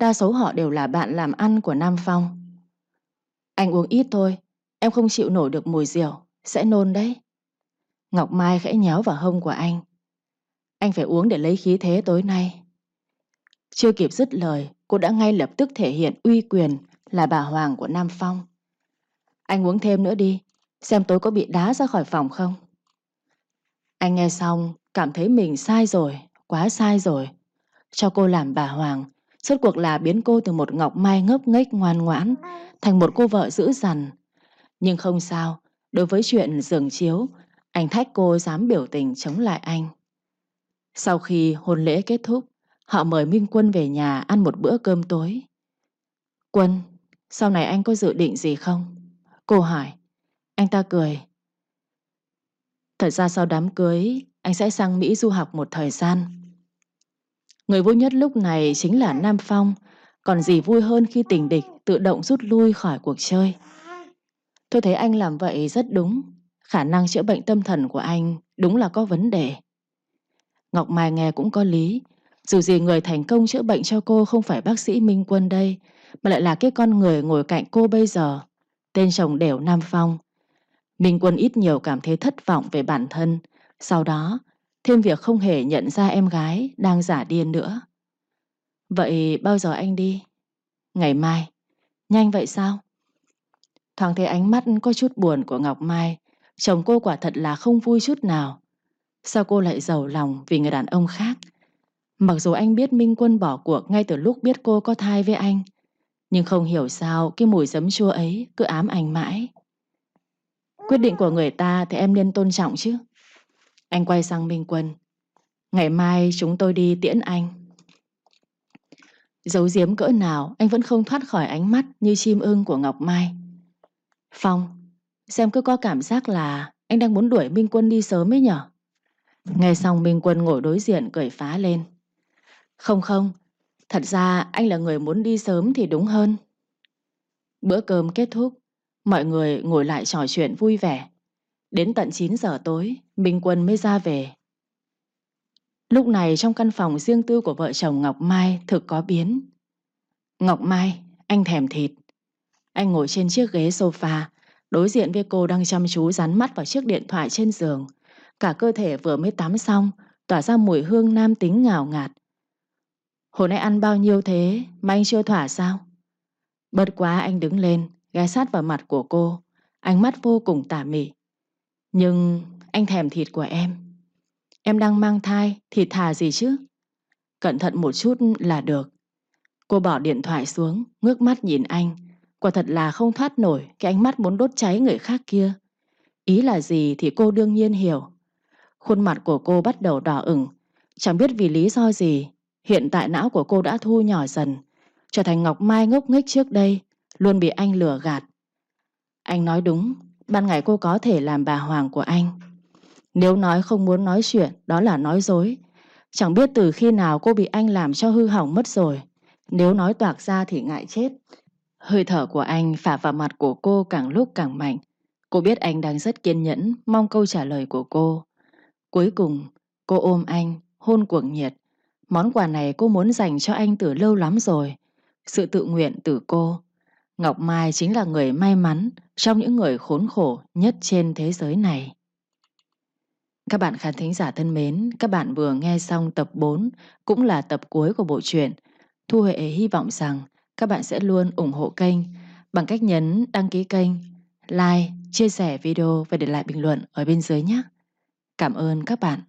Đa số họ đều là bạn làm ăn của Nam Phong. Anh uống ít thôi, em không chịu nổi được mùi rượu, sẽ nôn đấy. Ngọc Mai khẽ nhéo vào hông của anh. Anh phải uống để lấy khí thế tối nay. Chưa kịp dứt lời, cô đã ngay lập tức thể hiện uy quyền là bà Hoàng của Nam Phong. Anh uống thêm nữa đi, xem tối có bị đá ra khỏi phòng không. Anh nghe xong, cảm thấy mình sai rồi, quá sai rồi. Cho cô làm bà Hoàng, suốt cuộc là biến cô từ một ngọc mai ngốc nghếch ngoan ngoãn thành một cô vợ dữ dằn. Nhưng không sao, đối với chuyện giường chiếu, anh thách cô dám biểu tình chống lại anh. Sau khi hôn lễ kết thúc, họ mời Minh Quân về nhà ăn một bữa cơm tối. Quân, sau này anh có dự định gì không? Cô hỏi. Anh ta cười. Thật ra sau đám cưới, anh sẽ sang Mỹ du học một thời gian. Người vui nhất lúc này chính là Nam Phong, còn gì vui hơn khi tình địch tự động rút lui khỏi cuộc chơi. Tôi thấy anh làm vậy rất đúng, khả năng chữa bệnh tâm thần của anh đúng là có vấn đề. Ngọc Mai nghe cũng có lý, dù gì người thành công chữa bệnh cho cô không phải bác sĩ Minh Quân đây, mà lại là cái con người ngồi cạnh cô bây giờ, tên chồng đều Nam Phong. Minh Quân ít nhiều cảm thấy thất vọng về bản thân, sau đó thêm việc không hề nhận ra em gái đang giả điên nữa. Vậy bao giờ anh đi? Ngày mai. Nhanh vậy sao? Thoáng thấy ánh mắt có chút buồn của Ngọc Mai, chồng cô quả thật là không vui chút nào. Sao cô lại giàu lòng vì người đàn ông khác? Mặc dù anh biết Minh Quân bỏ cuộc ngay từ lúc biết cô có thai với anh, nhưng không hiểu sao cái mùi giấm chua ấy cứ ám ảnh mãi. Quyết định của người ta thì em nên tôn trọng chứ. Anh quay sang Minh Quân. Ngày mai chúng tôi đi tiễn anh. Giấu giếm cỡ nào anh vẫn không thoát khỏi ánh mắt như chim ưng của Ngọc Mai. Phong, xem cứ có cảm giác là anh đang muốn đuổi Minh Quân đi sớm ấy nhở? Nghe xong Minh Quân ngồi đối diện cười phá lên. Không không, thật ra anh là người muốn đi sớm thì đúng hơn. Bữa cơm kết thúc, mọi người ngồi lại trò chuyện vui vẻ. Đến tận 9 giờ tối, Minh Quân mới ra về. Lúc này trong căn phòng riêng tư của vợ chồng Ngọc Mai thực có biến. Ngọc Mai, anh thèm thịt. Anh ngồi trên chiếc ghế sofa, đối diện với cô đang chăm chú dán mắt vào chiếc điện thoại trên giường. Cả cơ thể vừa mới tắm xong, tỏa ra mùi hương nam tính ngào ngạt. Hồi nay ăn bao nhiêu thế mà anh chưa thỏa sao? Bật quá anh đứng lên, ghé sát vào mặt của cô, ánh mắt vô cùng tà mị. Nhưng anh thèm thịt của em. Em đang mang thai, thì thà gì chứ? Cẩn thận một chút là được. Cô bỏ điện thoại xuống, ngước mắt nhìn anh. Quả thật là không thoát nổi cái ánh mắt muốn đốt cháy người khác kia. Ý là gì thì cô đương nhiên hiểu. Khuôn mặt của cô bắt đầu đỏ ửng. Chẳng biết vì lý do gì, hiện tại não của cô đã thu nhỏ dần. Trở thành Ngọc Mai ngốc nghếch trước đây, luôn bị anh lừa gạt. Anh nói đúng, ban ngày cô có thể làm bà Hoàng của anh. Nếu nói không muốn nói chuyện, đó là nói dối. Chẳng biết từ khi nào cô bị anh làm cho hư hỏng mất rồi. Nếu nói toạc ra thì ngại chết. Hơi thở của anh phả vào mặt của cô càng lúc càng mạnh. Cô biết anh đang rất kiên nhẫn, mong câu trả lời của cô. Cuối cùng, cô ôm anh, hôn cuồng nhiệt. Món quà này cô muốn dành cho anh từ lâu lắm rồi. Sự tự nguyện từ cô. Ngọc Mai chính là người may mắn trong những người khốn khổ nhất trên thế giới này. Các bạn khán thính giả thân mến, các bạn vừa nghe xong tập 4, cũng là tập cuối của bộ truyện. Thu Huệ hy vọng rằng các bạn sẽ luôn ủng hộ kênh bằng cách nhấn đăng ký kênh, like, chia sẻ video và để lại bình luận ở bên dưới nhé. Cảm ơn các bạn.